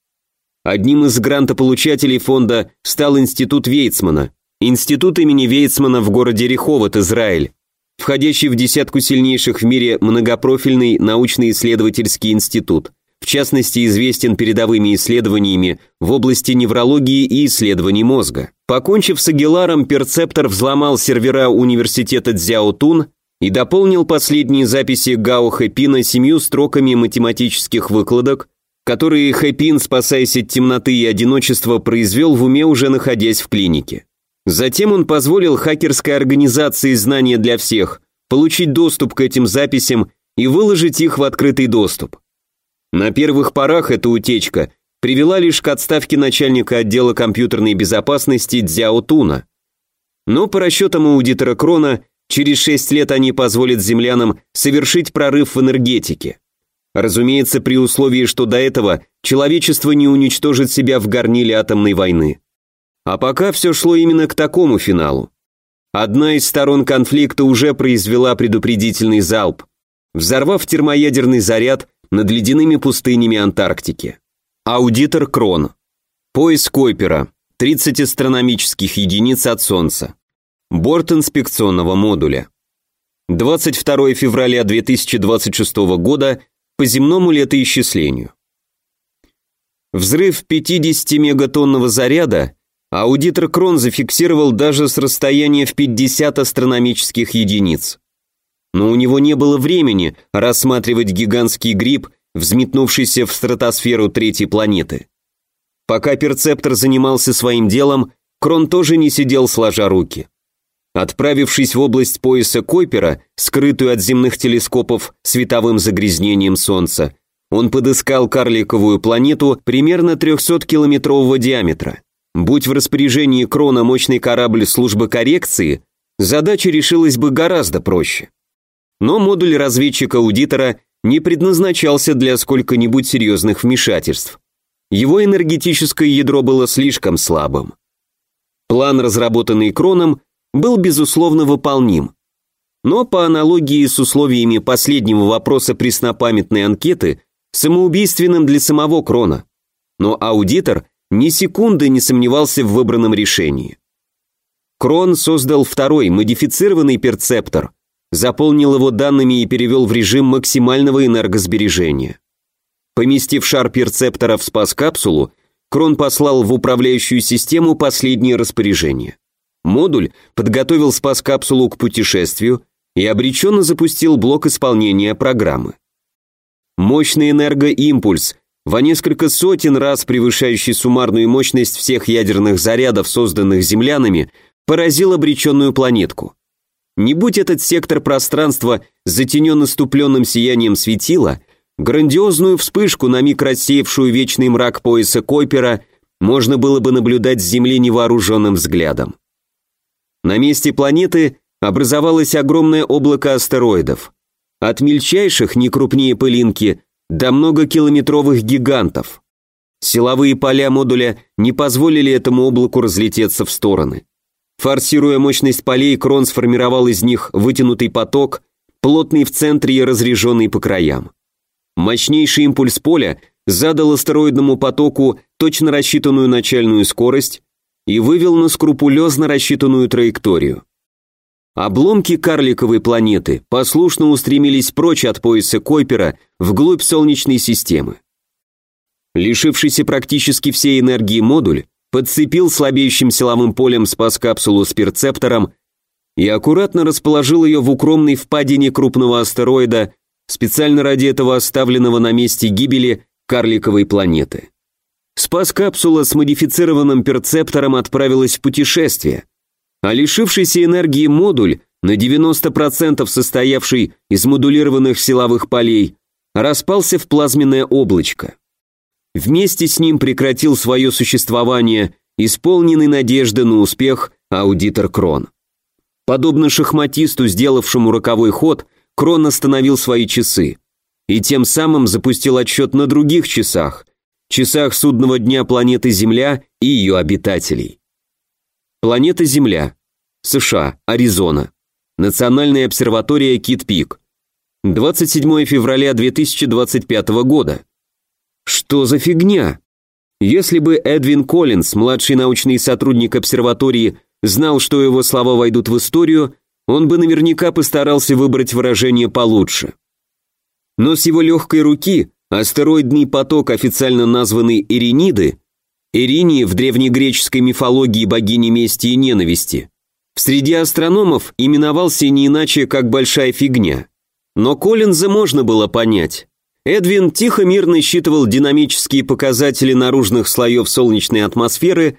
Одним из грантополучателей фонда стал Институт Вейцмана, институт имени Вейцмана в городе Реховод, Израиль, входящий в десятку сильнейших в мире многопрофильный научно-исследовательский институт, в частности известен передовыми исследованиями в области неврологии и исследований мозга. Покончив с Агиларом, перцептор взломал сервера университета Цзяотун и дополнил последние записи Гао Хэпина семью строками математических выкладок, которые Хэпин, спасаясь от темноты и одиночества, произвел в уме уже находясь в клинике. Затем он позволил хакерской организации «Знания для всех» получить доступ к этим записям и выложить их в открытый доступ. На первых порах эта утечка привела лишь к отставке начальника отдела компьютерной безопасности Дзяо Туна. Но по расчетам аудитора Крона, через 6 лет они позволят землянам совершить прорыв в энергетике. Разумеется, при условии, что до этого человечество не уничтожит себя в горниле атомной войны. А пока все шло именно к такому финалу. Одна из сторон конфликта уже произвела предупредительный залп, взорвав термоядерный заряд над ледяными пустынями Антарктики. Аудитор Крон. Пояс Койпера. 30 астрономических единиц от Солнца. Борт инспекционного модуля. 22 февраля 2026 года по земному летоисчислению. Взрыв 50-мегатонного заряда аудитор Крон зафиксировал даже с расстояния в 50 астрономических единиц. Но у него не было времени рассматривать гигантский гриб, взметнувшийся в стратосферу третьей планеты. Пока перцептор занимался своим делом, Крон тоже не сидел сложа руки. Отправившись в область пояса Койпера, скрытую от земных телескопов световым загрязнением Солнца, он подыскал карликовую планету примерно 300-километрового диаметра. Будь в распоряжении Крона мощный корабль службы коррекции, задача решилась бы гораздо проще. Но модуль разведчика-аудитора не предназначался для сколько-нибудь серьезных вмешательств. Его энергетическое ядро было слишком слабым. План, разработанный Кроном, был безусловно выполним. Но по аналогии с условиями последнего вопроса преснопамятной анкеты, самоубийственным для самого Крона. Но аудитор ни секунды не сомневался в выбранном решении. Крон создал второй, модифицированный перцептор, заполнил его данными и перевел в режим максимального энергосбережения. Поместив шар перцептора в спас-капсулу, Крон послал в управляющую систему последнее распоряжение. Модуль подготовил спас-капсулу к путешествию и обреченно запустил блок исполнения программы. Мощный энергоимпульс во несколько сотен раз превышающий суммарную мощность всех ядерных зарядов, созданных землянами, поразил обреченную планетку. Не будь этот сектор пространства затенен наступленным сиянием светила, грандиозную вспышку, на миг рассеявшую вечный мрак пояса Койпера, можно было бы наблюдать с Земли невооруженным взглядом. На месте планеты образовалось огромное облако астероидов. От мельчайших, не крупнее пылинки, до многокилометровых гигантов. Силовые поля модуля не позволили этому облаку разлететься в стороны. Форсируя мощность полей, Крон сформировал из них вытянутый поток, плотный в центре и разреженный по краям. Мощнейший импульс поля задал астероидному потоку точно рассчитанную начальную скорость и вывел на скрупулезно рассчитанную траекторию. Обломки карликовой планеты послушно устремились прочь от пояса Койпера вглубь Солнечной системы. Лишившийся практически всей энергии модуль подцепил слабеющим силовым полем спас-капсулу с перцептором и аккуратно расположил ее в укромной впадине крупного астероида специально ради этого оставленного на месте гибели карликовой планеты. Спас-капсула с модифицированным перцептором отправилась в путешествие, а лишившийся энергии модуль, на 90% состоявший из модулированных силовых полей, распался в плазменное облачко. Вместе с ним прекратил свое существование исполненный надежды на успех аудитор Крон. Подобно шахматисту, сделавшему роковой ход, Крон остановил свои часы и тем самым запустил отсчет на других часах, часах судного дня планеты Земля и ее обитателей. Планета Земля. США, Аризона. Национальная обсерватория Кит-Пик. 27 февраля 2025 года. Что за фигня? Если бы Эдвин Коллинз, младший научный сотрудник обсерватории, знал, что его слова войдут в историю, он бы наверняка постарался выбрать выражение получше. Но с его легкой руки астероидный поток, официально названный Ириниды, Иринии в древнегреческой мифологии богини мести и ненависти, в среде астрономов именовался не иначе, как «большая фигня». Но Коллинза можно было понять. Эдвин тихо мирно считывал динамические показатели наружных слоев солнечной атмосферы,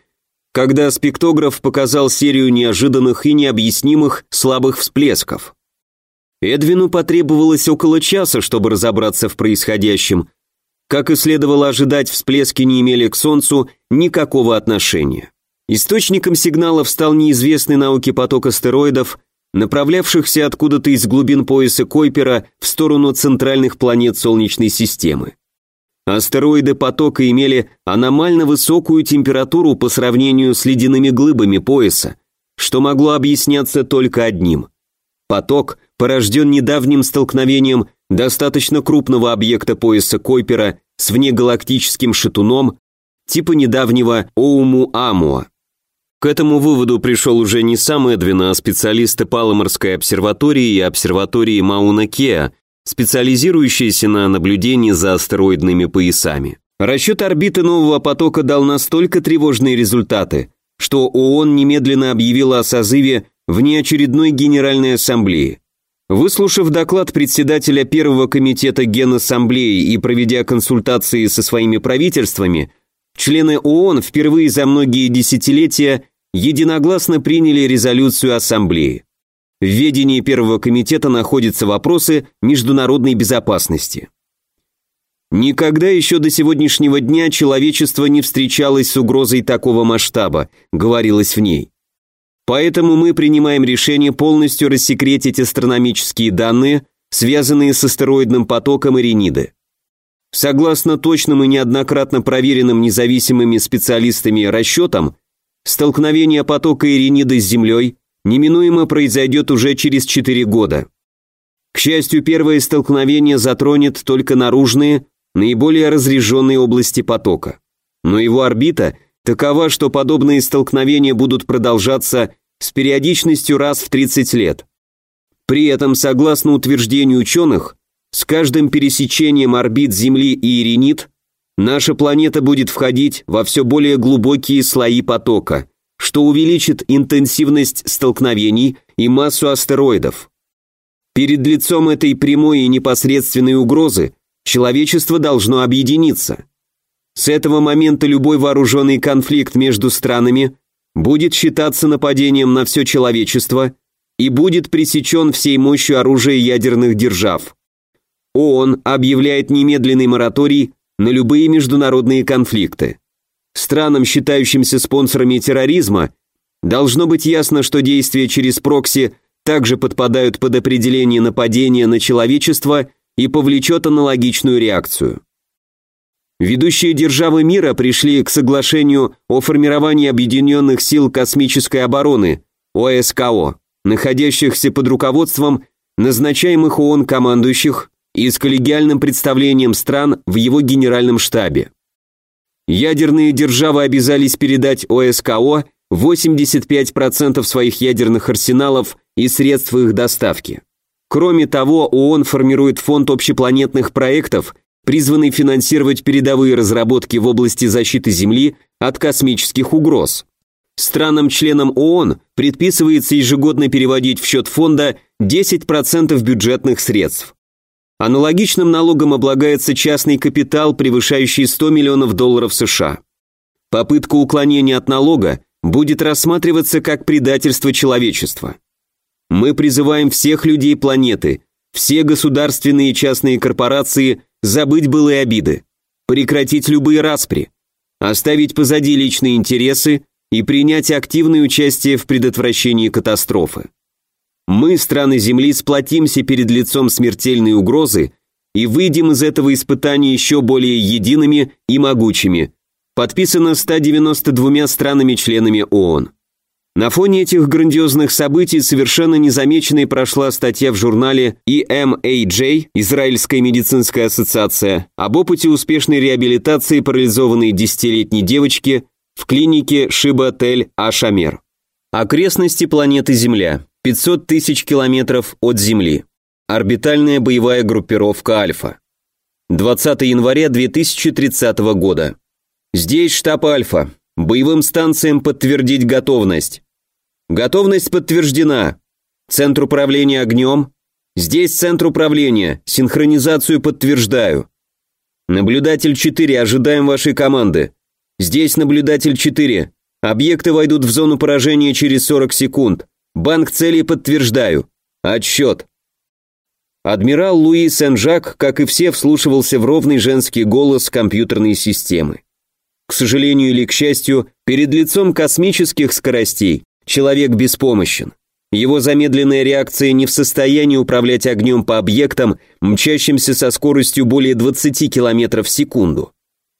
когда спектограф показал серию неожиданных и необъяснимых слабых всплесков. Эдвину потребовалось около часа, чтобы разобраться в происходящем. Как и следовало ожидать, всплески не имели к Солнцу никакого отношения. Источником сигналов стал неизвестный науке поток астероидов, направлявшихся откуда-то из глубин пояса Койпера в сторону центральных планет Солнечной системы. Астероиды потока имели аномально высокую температуру по сравнению с ледяными глыбами пояса, что могло объясняться только одним. Поток порожден недавним столкновением достаточно крупного объекта пояса Койпера с внегалактическим шатуном типа недавнего Оуму-Амуа. К этому выводу пришел уже не сам Эдвин, а специалисты Паломарской обсерватории и обсерватории Мауна-Кеа, специализирующиеся на наблюдении за астероидными поясами. Расчет орбиты нового потока дал настолько тревожные результаты, что ООН немедленно объявила о созыве внеочередной Генеральной Ассамблеи. Выслушав доклад председателя Первого комитета Генассамблеи и проведя консультации со своими правительствами, члены ООН впервые за многие десятилетия единогласно приняли резолюцию Ассамблеи. В ведении Первого комитета находятся вопросы международной безопасности. Никогда еще до сегодняшнего дня человечество не встречалось с угрозой такого масштаба, говорилось в ней. Поэтому мы принимаем решение полностью рассекретить астрономические данные, связанные с астероидным потоком Ирениды. Согласно точным и неоднократно проверенным независимыми специалистами расчетам, столкновение потока Ирениды с Землей неминуемо произойдет уже через 4 года. К счастью, первое столкновение затронет только наружные, наиболее разреженные области потока. Но его орбита такова, что подобные столкновения будут продолжаться с периодичностью раз в 30 лет. При этом, согласно утверждению ученых, с каждым пересечением орбит Земли и Иринит наша планета будет входить во все более глубокие слои потока – что увеличит интенсивность столкновений и массу астероидов. Перед лицом этой прямой и непосредственной угрозы человечество должно объединиться. С этого момента любой вооруженный конфликт между странами будет считаться нападением на все человечество и будет пресечен всей мощью оружия ядерных держав. ООН объявляет немедленный мораторий на любые международные конфликты. Странам, считающимся спонсорами терроризма, должно быть ясно, что действия через прокси также подпадают под определение нападения на человечество и повлечет аналогичную реакцию. Ведущие державы мира пришли к соглашению о формировании Объединенных сил космической обороны, ОСКО, находящихся под руководством назначаемых ООН командующих и с коллегиальным представлением стран в его генеральном штабе. Ядерные державы обязались передать ОСКО 85% своих ядерных арсеналов и средств их доставки. Кроме того, ООН формирует фонд общепланетных проектов, призванный финансировать передовые разработки в области защиты Земли от космических угроз. Странам-членам ООН предписывается ежегодно переводить в счет фонда 10% бюджетных средств. Аналогичным налогом облагается частный капитал, превышающий 100 миллионов долларов США. Попытка уклонения от налога будет рассматриваться как предательство человечества. Мы призываем всех людей планеты, все государственные и частные корпорации забыть былые обиды, прекратить любые распри, оставить позади личные интересы и принять активное участие в предотвращении катастрофы. Мы, страны Земли, сплотимся перед лицом смертельной угрозы и выйдем из этого испытания еще более едиными и могучими. Подписано 192 странами-членами ООН. На фоне этих грандиозных событий совершенно незамеченной прошла статья в журнале EMAJ, Израильская медицинская ассоциация, об опыте успешной реабилитации парализованной десятилетней девочки в клинике Шиба-Тель-Ашамер. Окрестности планеты Земля. 500 тысяч километров от Земли. Орбитальная боевая группировка «Альфа». 20 января 2030 года. Здесь штаб «Альфа». Боевым станциям подтвердить готовность. Готовность подтверждена. Центр управления огнем. Здесь центр управления. Синхронизацию подтверждаю. Наблюдатель 4, ожидаем вашей команды. Здесь наблюдатель 4. Объекты войдут в зону поражения через 40 секунд. Банк целей подтверждаю. Отсчет. Адмирал Луи Сен-Жак, как и все, вслушивался в ровный женский голос компьютерной системы. К сожалению или к счастью, перед лицом космических скоростей человек беспомощен. Его замедленная реакция не в состоянии управлять огнем по объектам, мчащимся со скоростью более 20 км в секунду.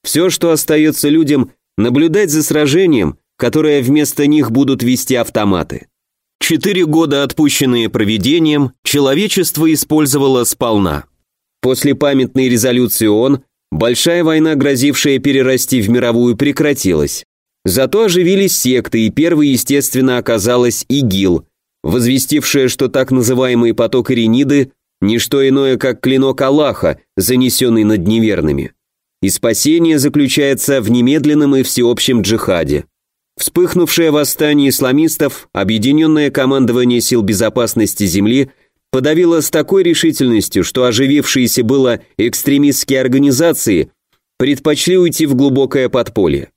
Все, что остается людям, наблюдать за сражением, которое вместо них будут вести автоматы. Четыре года, отпущенные проведением, человечество использовало сполна. После памятной резолюции ООН большая война, грозившая перерасти в мировую, прекратилась. Зато оживились секты, и первой, естественно, оказалась ИГИЛ, возвестившая, что так называемый поток Ириниды – не что иное, как клинок Аллаха, занесенный над неверными. И спасение заключается в немедленном и всеобщем джихаде. Вспыхнувшее восстание исламистов, объединенное командование сил безопасности Земли подавило с такой решительностью, что оживившиеся было экстремистские организации предпочли уйти в глубокое подполье.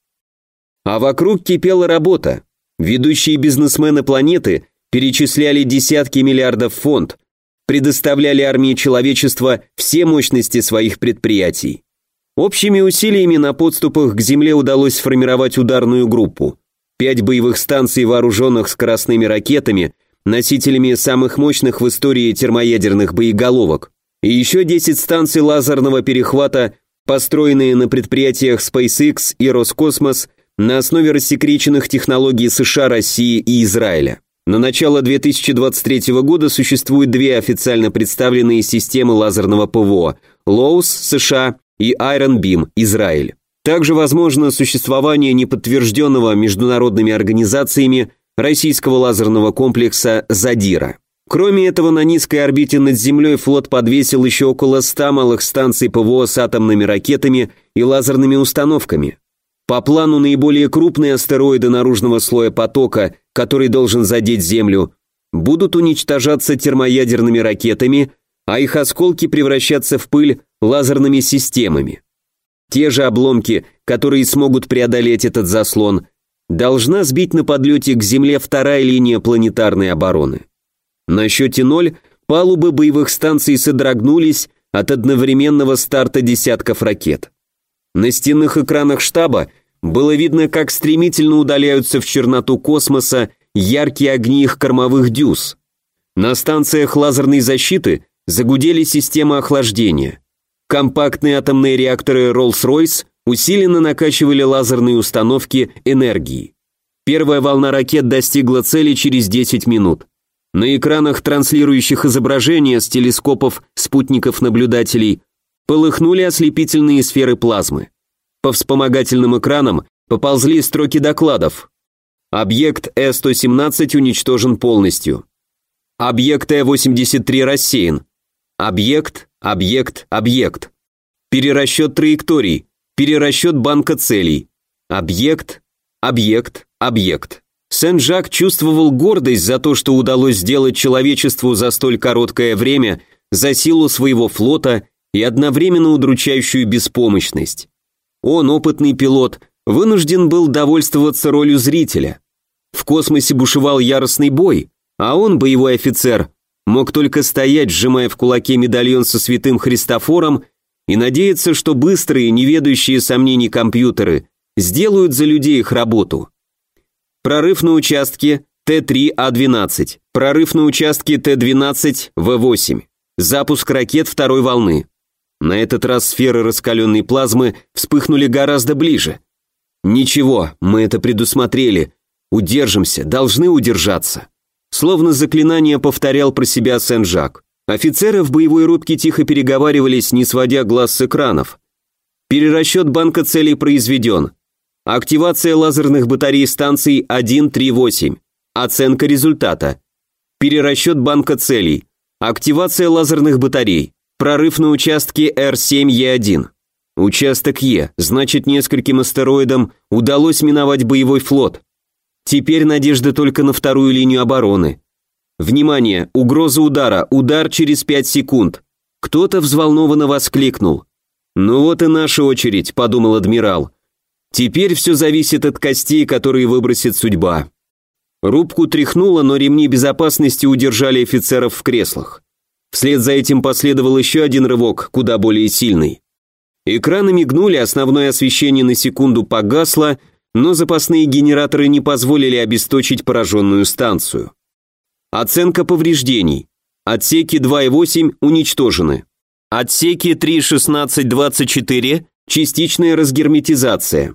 А вокруг кипела работа. Ведущие бизнесмены планеты перечисляли десятки миллиардов фонд, предоставляли армии человечества все мощности своих предприятий. Общими усилиями на подступах к Земле удалось сформировать ударную группу пять боевых станций, вооруженных скоростными ракетами, носителями самых мощных в истории термоядерных боеголовок, и еще 10 станций лазерного перехвата, построенные на предприятиях SpaceX и Роскосмос на основе рассекреченных технологий США, России и Израиля. На начало 2023 года существует две официально представленные системы лазерного ПВО – LOWS, США и Iron Beam, Израиль. Также возможно существование неподтвержденного международными организациями российского лазерного комплекса «Задира». Кроме этого, на низкой орбите над Землей флот подвесил еще около 100 малых станций ПВО с атомными ракетами и лазерными установками. По плану наиболее крупные астероиды наружного слоя потока, который должен задеть Землю, будут уничтожаться термоядерными ракетами, а их осколки превращаться в пыль лазерными системами. Те же обломки, которые смогут преодолеть этот заслон, должна сбить на подлете к Земле вторая линия планетарной обороны. На счете ноль палубы боевых станций содрогнулись от одновременного старта десятков ракет. На стенных экранах штаба было видно, как стремительно удаляются в черноту космоса яркие огни их кормовых дюз. На станциях лазерной защиты загудели системы охлаждения. Компактные атомные реакторы Rolls-Royce усиленно накачивали лазерные установки энергии. Первая волна ракет достигла цели через 10 минут. На экранах, транслирующих изображения с телескопов спутников-наблюдателей, полыхнули ослепительные сферы плазмы. По вспомогательным экранам поползли строки докладов. Объект Э-117 уничтожен полностью. Объект Э-83 рассеян. Объект, объект, объект. Перерасчет траекторий, перерасчет банка целей. Объект, объект, объект. Сен-Жак чувствовал гордость за то, что удалось сделать человечеству за столь короткое время, за силу своего флота и одновременно удручающую беспомощность. Он, опытный пилот, вынужден был довольствоваться ролью зрителя. В космосе бушевал яростный бой, а он, боевой офицер, мог только стоять, сжимая в кулаке медальон со святым Христофором и надеяться, что быстрые, неведающие сомнений компьютеры сделают за людей их работу. Прорыв на участке Т-3А12, прорыв на участке Т-12В8, запуск ракет второй волны. На этот раз сферы раскаленной плазмы вспыхнули гораздо ближе. Ничего, мы это предусмотрели. Удержимся, должны удержаться. Словно заклинание повторял про себя Сен-Жак. Офицеры в боевой рубке тихо переговаривались, не сводя глаз с экранов. Перерасчет банка целей произведен. Активация лазерных батарей станций 138. Оценка результата. Перерасчет банка целей. Активация лазерных батарей. Прорыв на участке Р7Е1. Участок Е, значит нескольким астероидам удалось миновать боевой флот. Теперь надежда только на вторую линию обороны. Внимание, угроза удара, удар через 5 секунд. Кто-то взволнованно воскликнул. «Ну вот и наша очередь», — подумал адмирал. «Теперь все зависит от костей, которые выбросит судьба». Рубку тряхнуло, но ремни безопасности удержали офицеров в креслах. Вслед за этим последовал еще один рывок, куда более сильный. Экраны мигнули, основное освещение на секунду погасло, но запасные генераторы не позволили обесточить пораженную станцию. Оценка повреждений. Отсеки 2.8 уничтожены. Отсеки 3.16.24 частичная разгерметизация.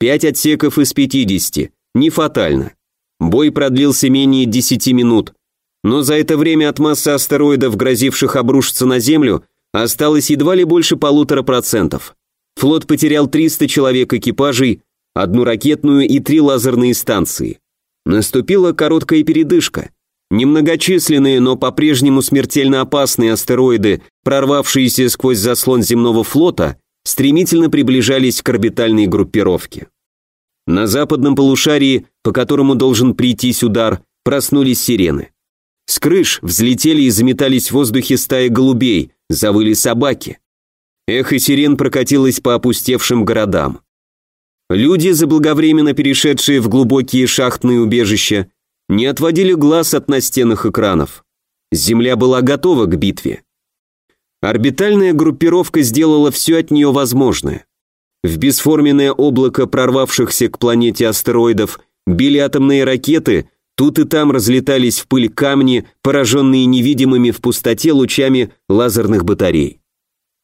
5 отсеков из 50, не фатально. Бой продлился менее 10 минут, но за это время от массы астероидов, грозивших обрушиться на Землю, осталось едва ли больше полутора процентов. Флот потерял 300 человек экипажей, одну ракетную и три лазерные станции. Наступила короткая передышка – Немногочисленные, но по-прежнему смертельно опасные астероиды, прорвавшиеся сквозь заслон земного флота, стремительно приближались к орбитальной группировке. На западном полушарии, по которому должен прийтись удар, проснулись сирены. С крыш взлетели и заметались в воздухе стаи голубей, завыли собаки. Эхо сирен прокатилось по опустевшим городам. Люди, заблаговременно перешедшие в глубокие шахтные убежища, не отводили глаз от настенных экранов. Земля была готова к битве. Орбитальная группировка сделала все от нее возможное. В бесформенное облако прорвавшихся к планете астероидов били атомные ракеты, тут и там разлетались в пыль камни, пораженные невидимыми в пустоте лучами лазерных батарей.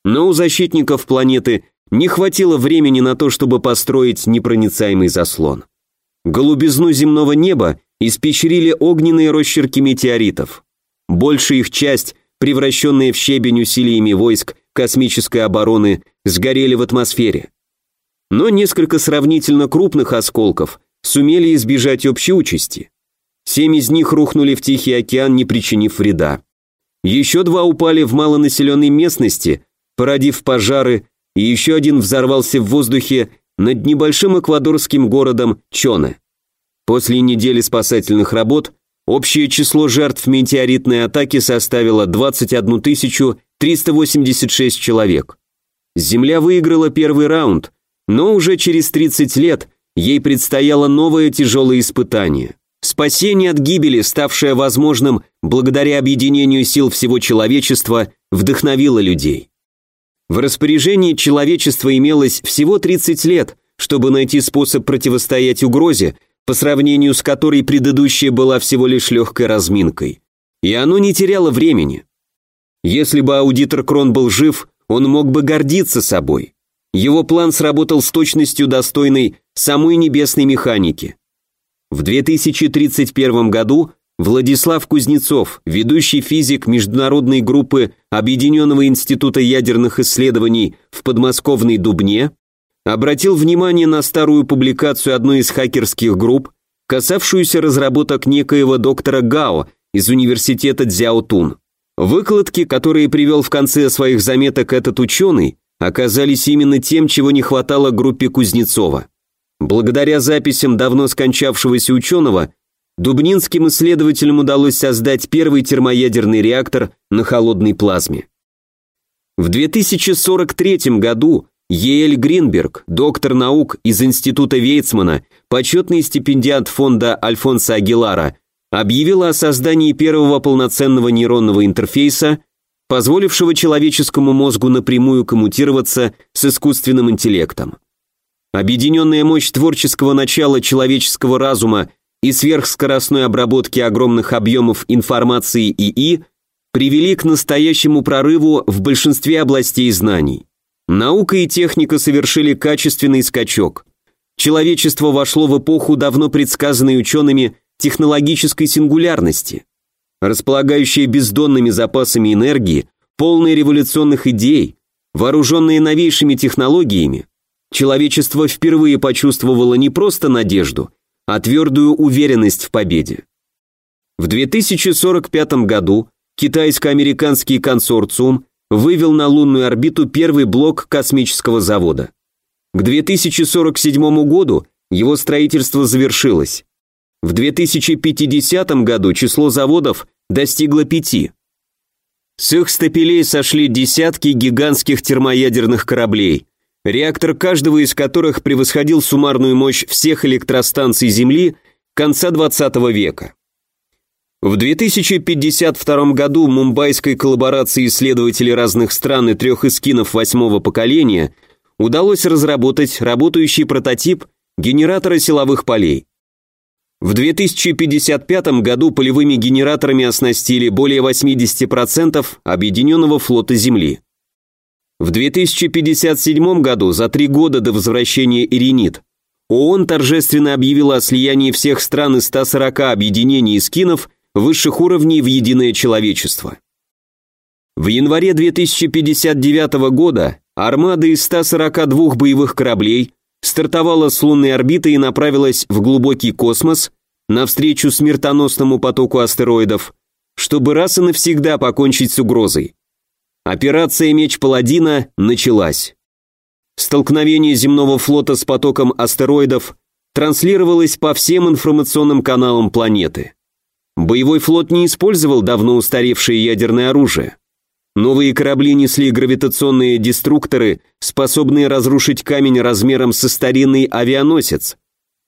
Но у защитников планеты не хватило времени на то, чтобы построить непроницаемый заслон. Голубизну земного неба испещрили огненные росчерки метеоритов. Большая их часть, превращенные в щебень усилиями войск космической обороны, сгорели в атмосфере. Но несколько сравнительно крупных осколков сумели избежать общей участи. Семь из них рухнули в Тихий океан, не причинив вреда. Еще два упали в малонаселенной местности, породив пожары, и еще один взорвался в воздухе над небольшим эквадорским городом Чоне. После недели спасательных работ общее число жертв метеоритной атаки составило 21 386 человек. Земля выиграла первый раунд, но уже через 30 лет ей предстояло новое тяжелое испытание. Спасение от гибели, ставшее возможным благодаря объединению сил всего человечества, вдохновило людей. В распоряжении человечества имелось всего 30 лет, чтобы найти способ противостоять угрозе, по сравнению с которой предыдущая была всего лишь легкой разминкой. И оно не теряло времени. Если бы аудитор Крон был жив, он мог бы гордиться собой. Его план сработал с точностью достойной самой небесной механики. В 2031 году Владислав Кузнецов, ведущий физик международной группы Объединенного института ядерных исследований в подмосковной Дубне, обратил внимание на старую публикацию одной из хакерских групп, касавшуюся разработок некоего доктора Гао из университета Дзяотун. Выкладки, которые привел в конце своих заметок этот ученый, оказались именно тем, чего не хватало группе Кузнецова. Благодаря записям давно скончавшегося ученого, дубнинским исследователям удалось создать первый термоядерный реактор на холодной плазме. В 2043 году Еэль Гринберг, доктор наук из Института Вейцмана, почетный стипендиат фонда Альфонса Агилара, объявила о создании первого полноценного нейронного интерфейса, позволившего человеческому мозгу напрямую коммутироваться с искусственным интеллектом. Объединенная мощь творческого начала человеческого разума и сверхскоростной обработки огромных объемов информации ИИ привели к настоящему прорыву в большинстве областей знаний. Наука и техника совершили качественный скачок. Человечество вошло в эпоху, давно предсказанной учеными, технологической сингулярности. Располагающее бездонными запасами энергии, полное революционных идей, вооруженное новейшими технологиями, человечество впервые почувствовало не просто надежду, а твердую уверенность в победе. В 2045 году китайско-американский консорциум вывел на лунную орбиту первый блок космического завода. К 2047 году его строительство завершилось. В 2050 году число заводов достигло пяти. С их стапелей сошли десятки гигантских термоядерных кораблей, реактор каждого из которых превосходил суммарную мощь всех электростанций Земли конца 20 века. В 2052 году мумбайской коллаборации исследователей разных стран и трех эскинов восьмого поколения удалось разработать работающий прототип генератора силовых полей. В 2055 году полевыми генераторами оснастили более 80% объединенного флота Земли. В 2057 году, за три года до возвращения Иринит, ООН торжественно объявила о слиянии всех стран из 140 объединений скинов высших уровней в единое человечество. В январе 2059 года армада из 142 боевых кораблей стартовала с лунной орбиты и направилась в глубокий космос навстречу смертоносному потоку астероидов, чтобы раз и навсегда покончить с угрозой. Операция «Меч Паладина» началась. Столкновение земного флота с потоком астероидов транслировалось по всем информационным каналам планеты. Боевой флот не использовал давно устаревшее ядерное оружие. Новые корабли несли гравитационные деструкторы, способные разрушить камень размером со старинный авианосец,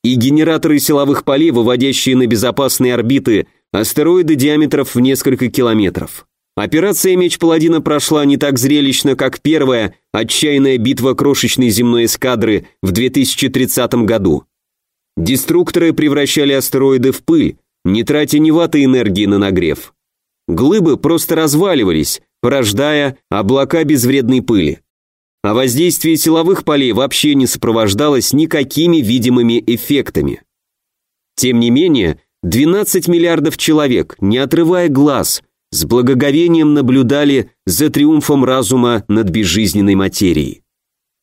и генераторы силовых полей, выводящие на безопасные орбиты астероиды диаметров в несколько километров. Операция «Меч Паладина» прошла не так зрелищно, как первая отчаянная битва крошечной земной эскадры в 2030 году. Деструкторы превращали астероиды в пыль, не тратя ни ваты энергии на нагрев. Глыбы просто разваливались, порождая облака безвредной пыли. А воздействие силовых полей вообще не сопровождалось никакими видимыми эффектами. Тем не менее, 12 миллиардов человек, не отрывая глаз – с благоговением наблюдали за триумфом разума над безжизненной материей.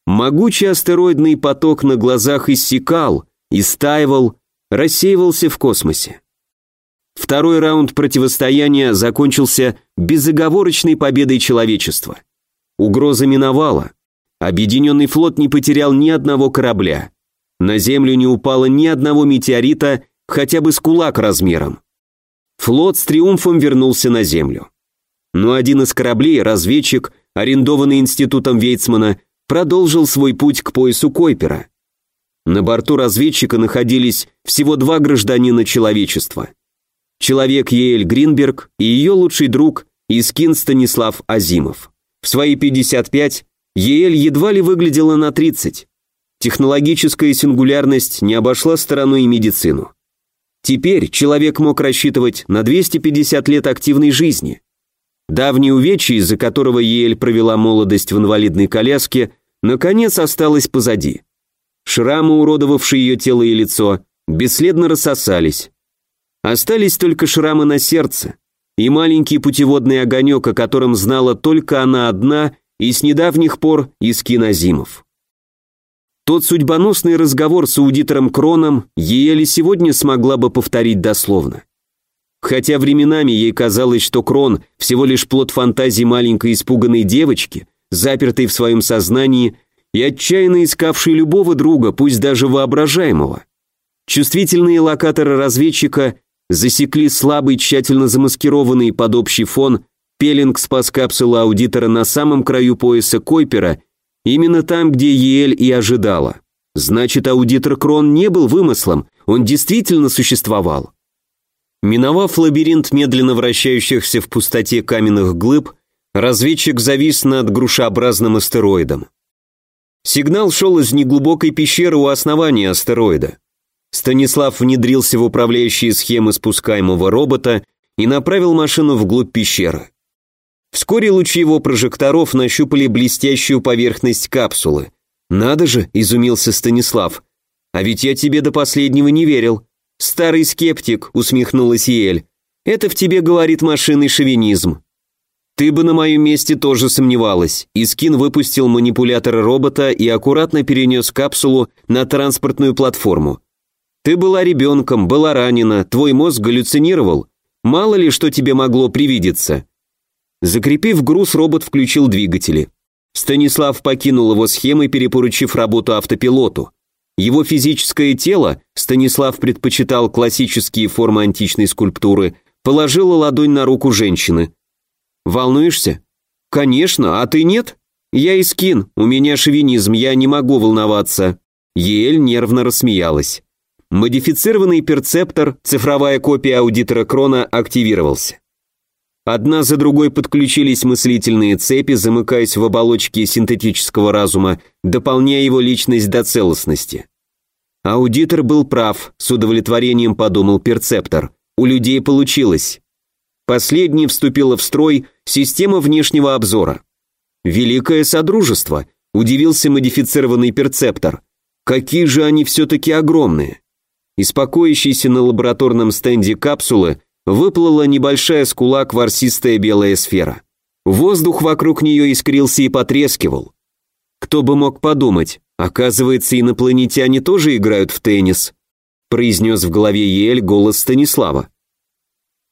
Могучий астероидный поток на глазах иссякал, истаивал, рассеивался в космосе. Второй раунд противостояния закончился безоговорочной победой человечества. Угроза миновала. Объединенный флот не потерял ни одного корабля. На Землю не упало ни одного метеорита, хотя бы с кулак размером. Флот с триумфом вернулся на землю. Но один из кораблей, разведчик, арендованный институтом Вейцмана, продолжил свой путь к поясу Койпера. На борту разведчика находились всего два гражданина человечества. Человек Еэль Гринберг и ее лучший друг Искин Станислав Азимов. В свои 55 Еэль едва ли выглядела на 30. Технологическая сингулярность не обошла стороной и медицину. Теперь человек мог рассчитывать на 250 лет активной жизни. Давнее увечье, из-за которого Ель провела молодость в инвалидной коляске, наконец осталось позади. Шрамы, уродовавшие ее тело и лицо, бесследно рассосались. Остались только шрамы на сердце и маленький путеводный огонек, о котором знала только она одна и с недавних пор из кинозимов. Тот судьбоносный разговор с аудитором Кроном еле сегодня смогла бы повторить дословно. Хотя временами ей казалось, что Крон всего лишь плод фантазии маленькой испуганной девочки, запертой в своем сознании и отчаянно искавшей любого друга, пусть даже воображаемого. Чувствительные локаторы разведчика засекли слабый, тщательно замаскированный под общий фон пеленг спас капсулу аудитора на самом краю пояса Койпера, именно там, где Еэль и ожидала. Значит, аудитор Крон не был вымыслом, он действительно существовал. Миновав лабиринт медленно вращающихся в пустоте каменных глыб, разведчик завис над грушеобразным астероидом. Сигнал шел из неглубокой пещеры у основания астероида. Станислав внедрился в управляющие схемы спускаемого робота и направил машину вглубь пещеры. Вскоре лучи его прожекторов нащупали блестящую поверхность капсулы. «Надо же!» – изумился Станислав. «А ведь я тебе до последнего не верил». «Старый скептик», – усмехнулась Ель. «Это в тебе говорит машинный шовинизм». «Ты бы на моем месте тоже сомневалась». Искин выпустил манипулятор робота и аккуратно перенес капсулу на транспортную платформу. «Ты была ребенком, была ранена, твой мозг галлюцинировал. Мало ли, что тебе могло привидеться». Закрепив груз, робот включил двигатели. Станислав покинул его схемы, перепоручив работу автопилоту. Его физическое тело, Станислав предпочитал классические формы античной скульптуры, положила ладонь на руку женщины. «Волнуешься?» «Конечно, а ты нет?» «Я искин, у меня шовинизм, я не могу волноваться». Ель нервно рассмеялась. Модифицированный перцептор, цифровая копия аудитора Крона, активировался. Одна за другой подключились мыслительные цепи, замыкаясь в оболочке синтетического разума, дополняя его личность до целостности. Аудитор был прав, с удовлетворением подумал перцептор. У людей получилось. Последней вступила в строй система внешнего обзора. Великое Содружество, удивился модифицированный перцептор. Какие же они все-таки огромные. Испокоящийся на лабораторном стенде капсулы выплыла небольшая с кулак ворсистая белая сфера. Воздух вокруг нее искрился и потрескивал. Кто бы мог подумать, оказывается, инопланетяне тоже играют в теннис, произнес в голове Ель голос Станислава.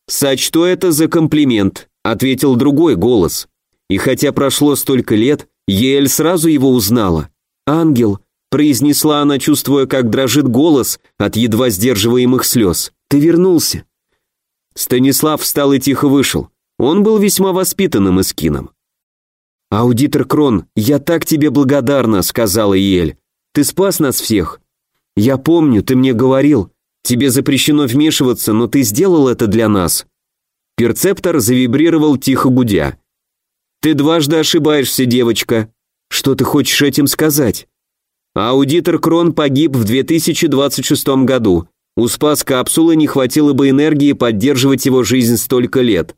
«Сочту это за комплимент», — ответил другой голос. И хотя прошло столько лет, Ель сразу его узнала. «Ангел», — произнесла она, чувствуя, как дрожит голос от едва сдерживаемых слез. «Ты вернулся. Станислав встал и тихо вышел. Он был весьма воспитанным эскином. «Аудитор Крон, я так тебе благодарна», — сказала Иель. «Ты спас нас всех. Я помню, ты мне говорил. Тебе запрещено вмешиваться, но ты сделал это для нас». Перцептор завибрировал тихо гудя. «Ты дважды ошибаешься, девочка. Что ты хочешь этим сказать?» Аудитор Крон погиб в 2026 году. У спас капсулы не хватило бы энергии поддерживать его жизнь столько лет.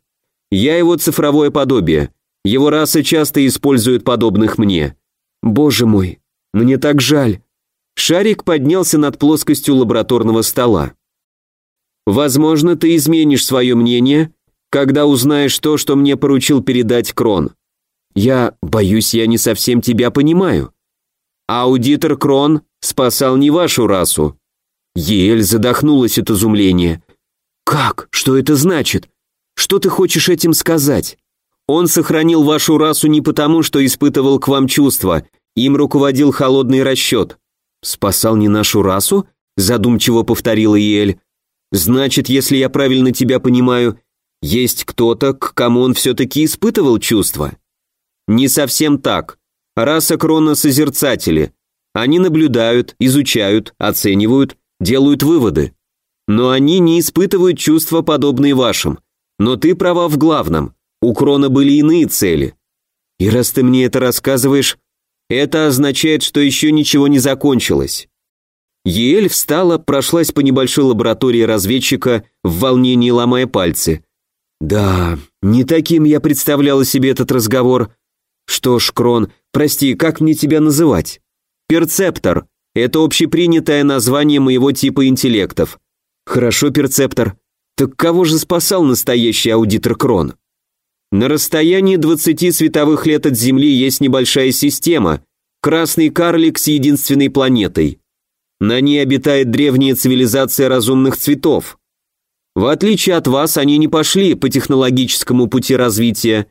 Я его цифровое подобие. Его раса часто использует подобных мне. Боже мой, мне так жаль. Шарик поднялся над плоскостью лабораторного стола. Возможно, ты изменишь свое мнение, когда узнаешь то, что мне поручил передать Крон. Я боюсь, я не совсем тебя понимаю. Аудитор Крон спасал не вашу расу, Ель задохнулась от изумления. «Как? Что это значит? Что ты хочешь этим сказать? Он сохранил вашу расу не потому, что испытывал к вам чувства, им руководил холодный расчет. Спасал не нашу расу?» задумчиво повторила Ель. «Значит, если я правильно тебя понимаю, есть кто-то, к кому он все-таки испытывал чувства?» «Не совсем так. Раса Крона Созерцатели. Они наблюдают, изучают, оценивают, делают выводы. Но они не испытывают чувства, подобные вашим. Но ты права в главном. У Крона были иные цели. И раз ты мне это рассказываешь, это означает, что еще ничего не закончилось. Еэль встала, прошлась по небольшой лаборатории разведчика, в волнении ломая пальцы. Да, не таким я представляла себе этот разговор. Что ж, Крон, прости, как мне тебя называть? Перцептор, это общепринятое название моего типа интеллектов. Хорошо, перцептор. Так кого же спасал настоящий аудитор Крон? На расстоянии 20 световых лет от Земли есть небольшая система, красный карлик с единственной планетой. На ней обитает древняя цивилизация разумных цветов. В отличие от вас, они не пошли по технологическому пути развития.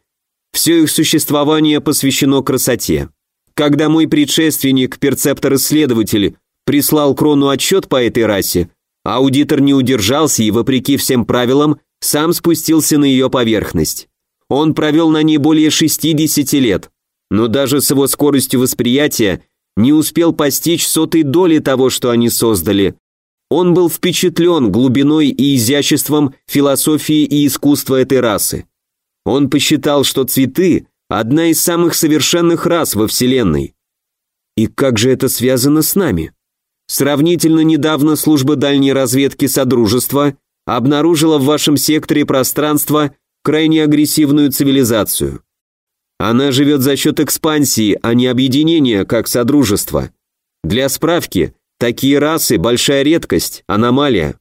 Все их существование посвящено красоте. Когда мой предшественник, перцептор-исследователь, прислал Крону отчет по этой расе, Аудитор не удержался и, вопреки всем правилам, сам спустился на ее поверхность. Он провел на ней более 60 лет, но даже с его скоростью восприятия не успел постичь сотой доли того, что они создали. Он был впечатлен глубиной и изяществом философии и искусства этой расы. Он посчитал, что цветы – одна из самых совершенных рас во Вселенной. И как же это связано с нами? Сравнительно недавно служба дальней разведки Содружества обнаружила в вашем секторе пространства крайне агрессивную цивилизацию. Она живет за счет экспансии, а не объединения, как Содружество. Для справки, такие расы – большая редкость, аномалия.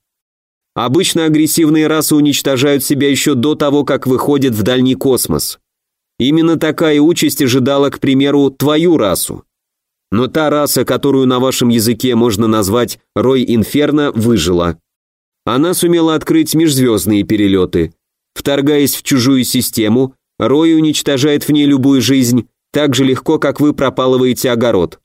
Обычно агрессивные расы уничтожают себя еще до того, как выходят в дальний космос. Именно такая участь ожидала, к примеру, твою расу. Но та раса, которую на вашем языке можно назвать Рой Инферно, выжила. Она сумела открыть межзвездные перелеты. Вторгаясь в чужую систему, Рой уничтожает в ней любую жизнь так же легко, как вы пропалываете огород.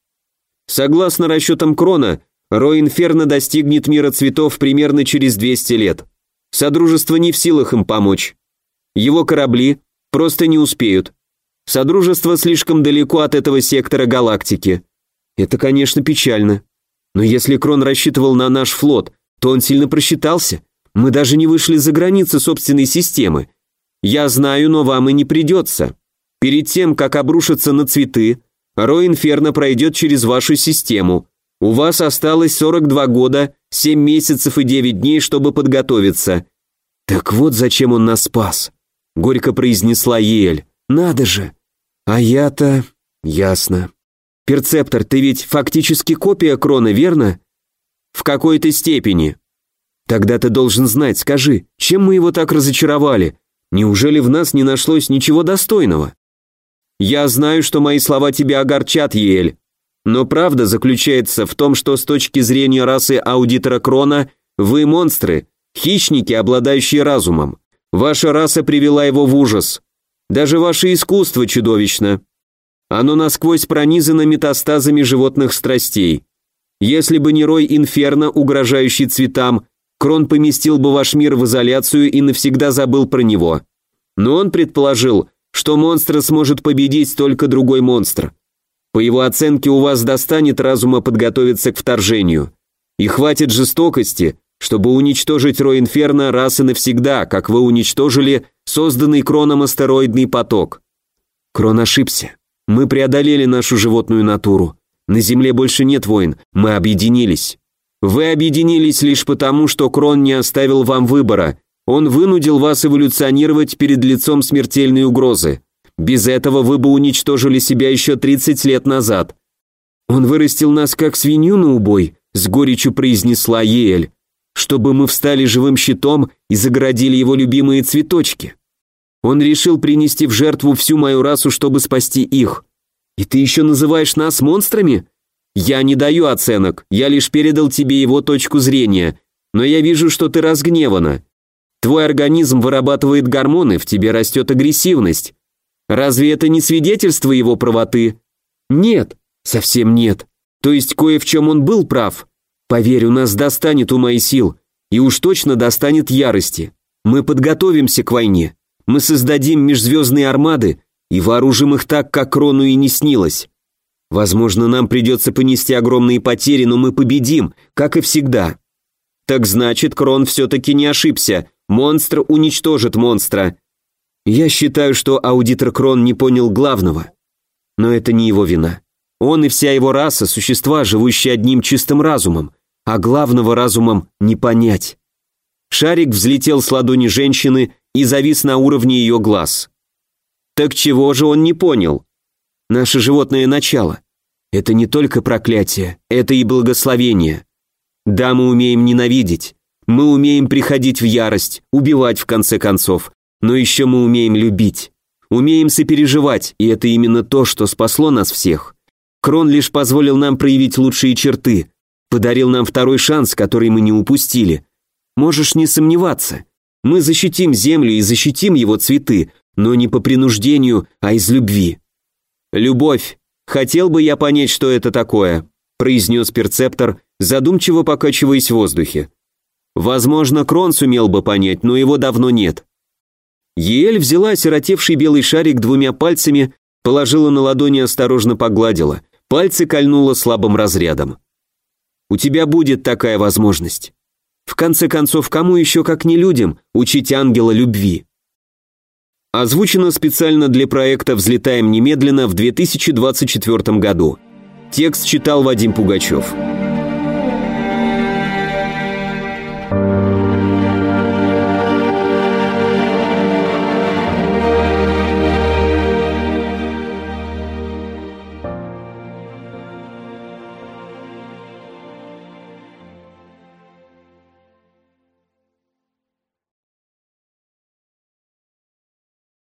Согласно расчетам Крона, Рой Инферно достигнет мира цветов примерно через 200 лет. Содружество не в силах им помочь. Его корабли просто не успеют. Содружество слишком далеко от этого сектора галактики. Это, конечно, печально. Но если Крон рассчитывал на наш флот, то он сильно просчитался. Мы даже не вышли за границы собственной системы. Я знаю, но вам и не придется. Перед тем, как обрушиться на цветы, Рой Инферно пройдет через вашу систему. У вас осталось 42 года, 7 месяцев и 9 дней, чтобы подготовиться. Так вот зачем он нас спас, горько произнесла Ель. Надо же. А я-то... Ясно. Перцептор, ты ведь фактически копия Крона, верно? В какой-то степени. Тогда ты должен знать, скажи, чем мы его так разочаровали? Неужели в нас не нашлось ничего достойного? Я знаю, что мои слова тебя огорчат, Ель. Но правда заключается в том, что с точки зрения расы аудитора Крона вы монстры, хищники, обладающие разумом. Ваша раса привела его в ужас. Даже ваше искусство чудовищно. Оно насквозь пронизано метастазами животных страстей. Если бы не рой инферно, угрожающий цветам, Крон поместил бы ваш мир в изоляцию и навсегда забыл про него. Но он предположил, что монстра сможет победить только другой монстр. По его оценке, у вас достанет разума подготовиться к вторжению. И хватит жестокости, чтобы уничтожить Рой Инферно раз и навсегда, как вы уничтожили созданный Кроном астероидный поток. Крон ошибся. Мы преодолели нашу животную натуру. На Земле больше нет войн, мы объединились. Вы объединились лишь потому, что Крон не оставил вам выбора. Он вынудил вас эволюционировать перед лицом смертельной угрозы. Без этого вы бы уничтожили себя еще 30 лет назад. Он вырастил нас как свинью на убой, с горечью произнесла Еэль, чтобы мы встали живым щитом и загородили его любимые цветочки. Он решил принести в жертву всю мою расу, чтобы спасти их. И ты еще называешь нас монстрами? Я не даю оценок, я лишь передал тебе его точку зрения, но я вижу, что ты разгневана. Твой организм вырабатывает гормоны, в тебе растет агрессивность. Разве это не свидетельство его правоты? Нет, совсем нет. То есть кое в чем он был прав. Поверь, у нас достанет ума и сил, и уж точно достанет ярости. Мы подготовимся к войне. Мы создадим межзвездные армады и вооружим их так, как Крону и не снилось. Возможно, нам придется понести огромные потери, но мы победим, как и всегда. Так значит, Крон все-таки не ошибся. Монстр уничтожит монстра. Я считаю, что аудитор Крон не понял главного. Но это не его вина. Он и вся его раса – существа, живущие одним чистым разумом, а главного разумом не понять. Шарик взлетел с ладони женщины и завис на уровне ее глаз. Так чего же он не понял? Наше животное начало. Это не только проклятие, это и благословение. Да, мы умеем ненавидеть, мы умеем приходить в ярость, убивать в конце концов, но еще мы умеем любить. Умеем сопереживать, и это именно то, что спасло нас всех. Крон лишь позволил нам проявить лучшие черты, подарил нам второй шанс, который мы не упустили. Можешь не сомневаться, мы защитим землю и защитим его цветы, но не по принуждению, а из любви. Любовь. Хотел бы я понять, что это такое, произнес перцептор, задумчиво покачиваясь в воздухе. Возможно, Крон сумел бы понять, но его давно нет. Еэль взяла осиротевший белый шарик двумя пальцами, положила на ладони и осторожно погладила. Пальцы кольнуло слабым разрядом. «У тебя будет такая возможность. В конце концов, кому еще, как не людям, учить ангела любви?» Озвучено специально для проекта «Взлетаем немедленно» в 2024 году. Текст читал Вадим Пугачев.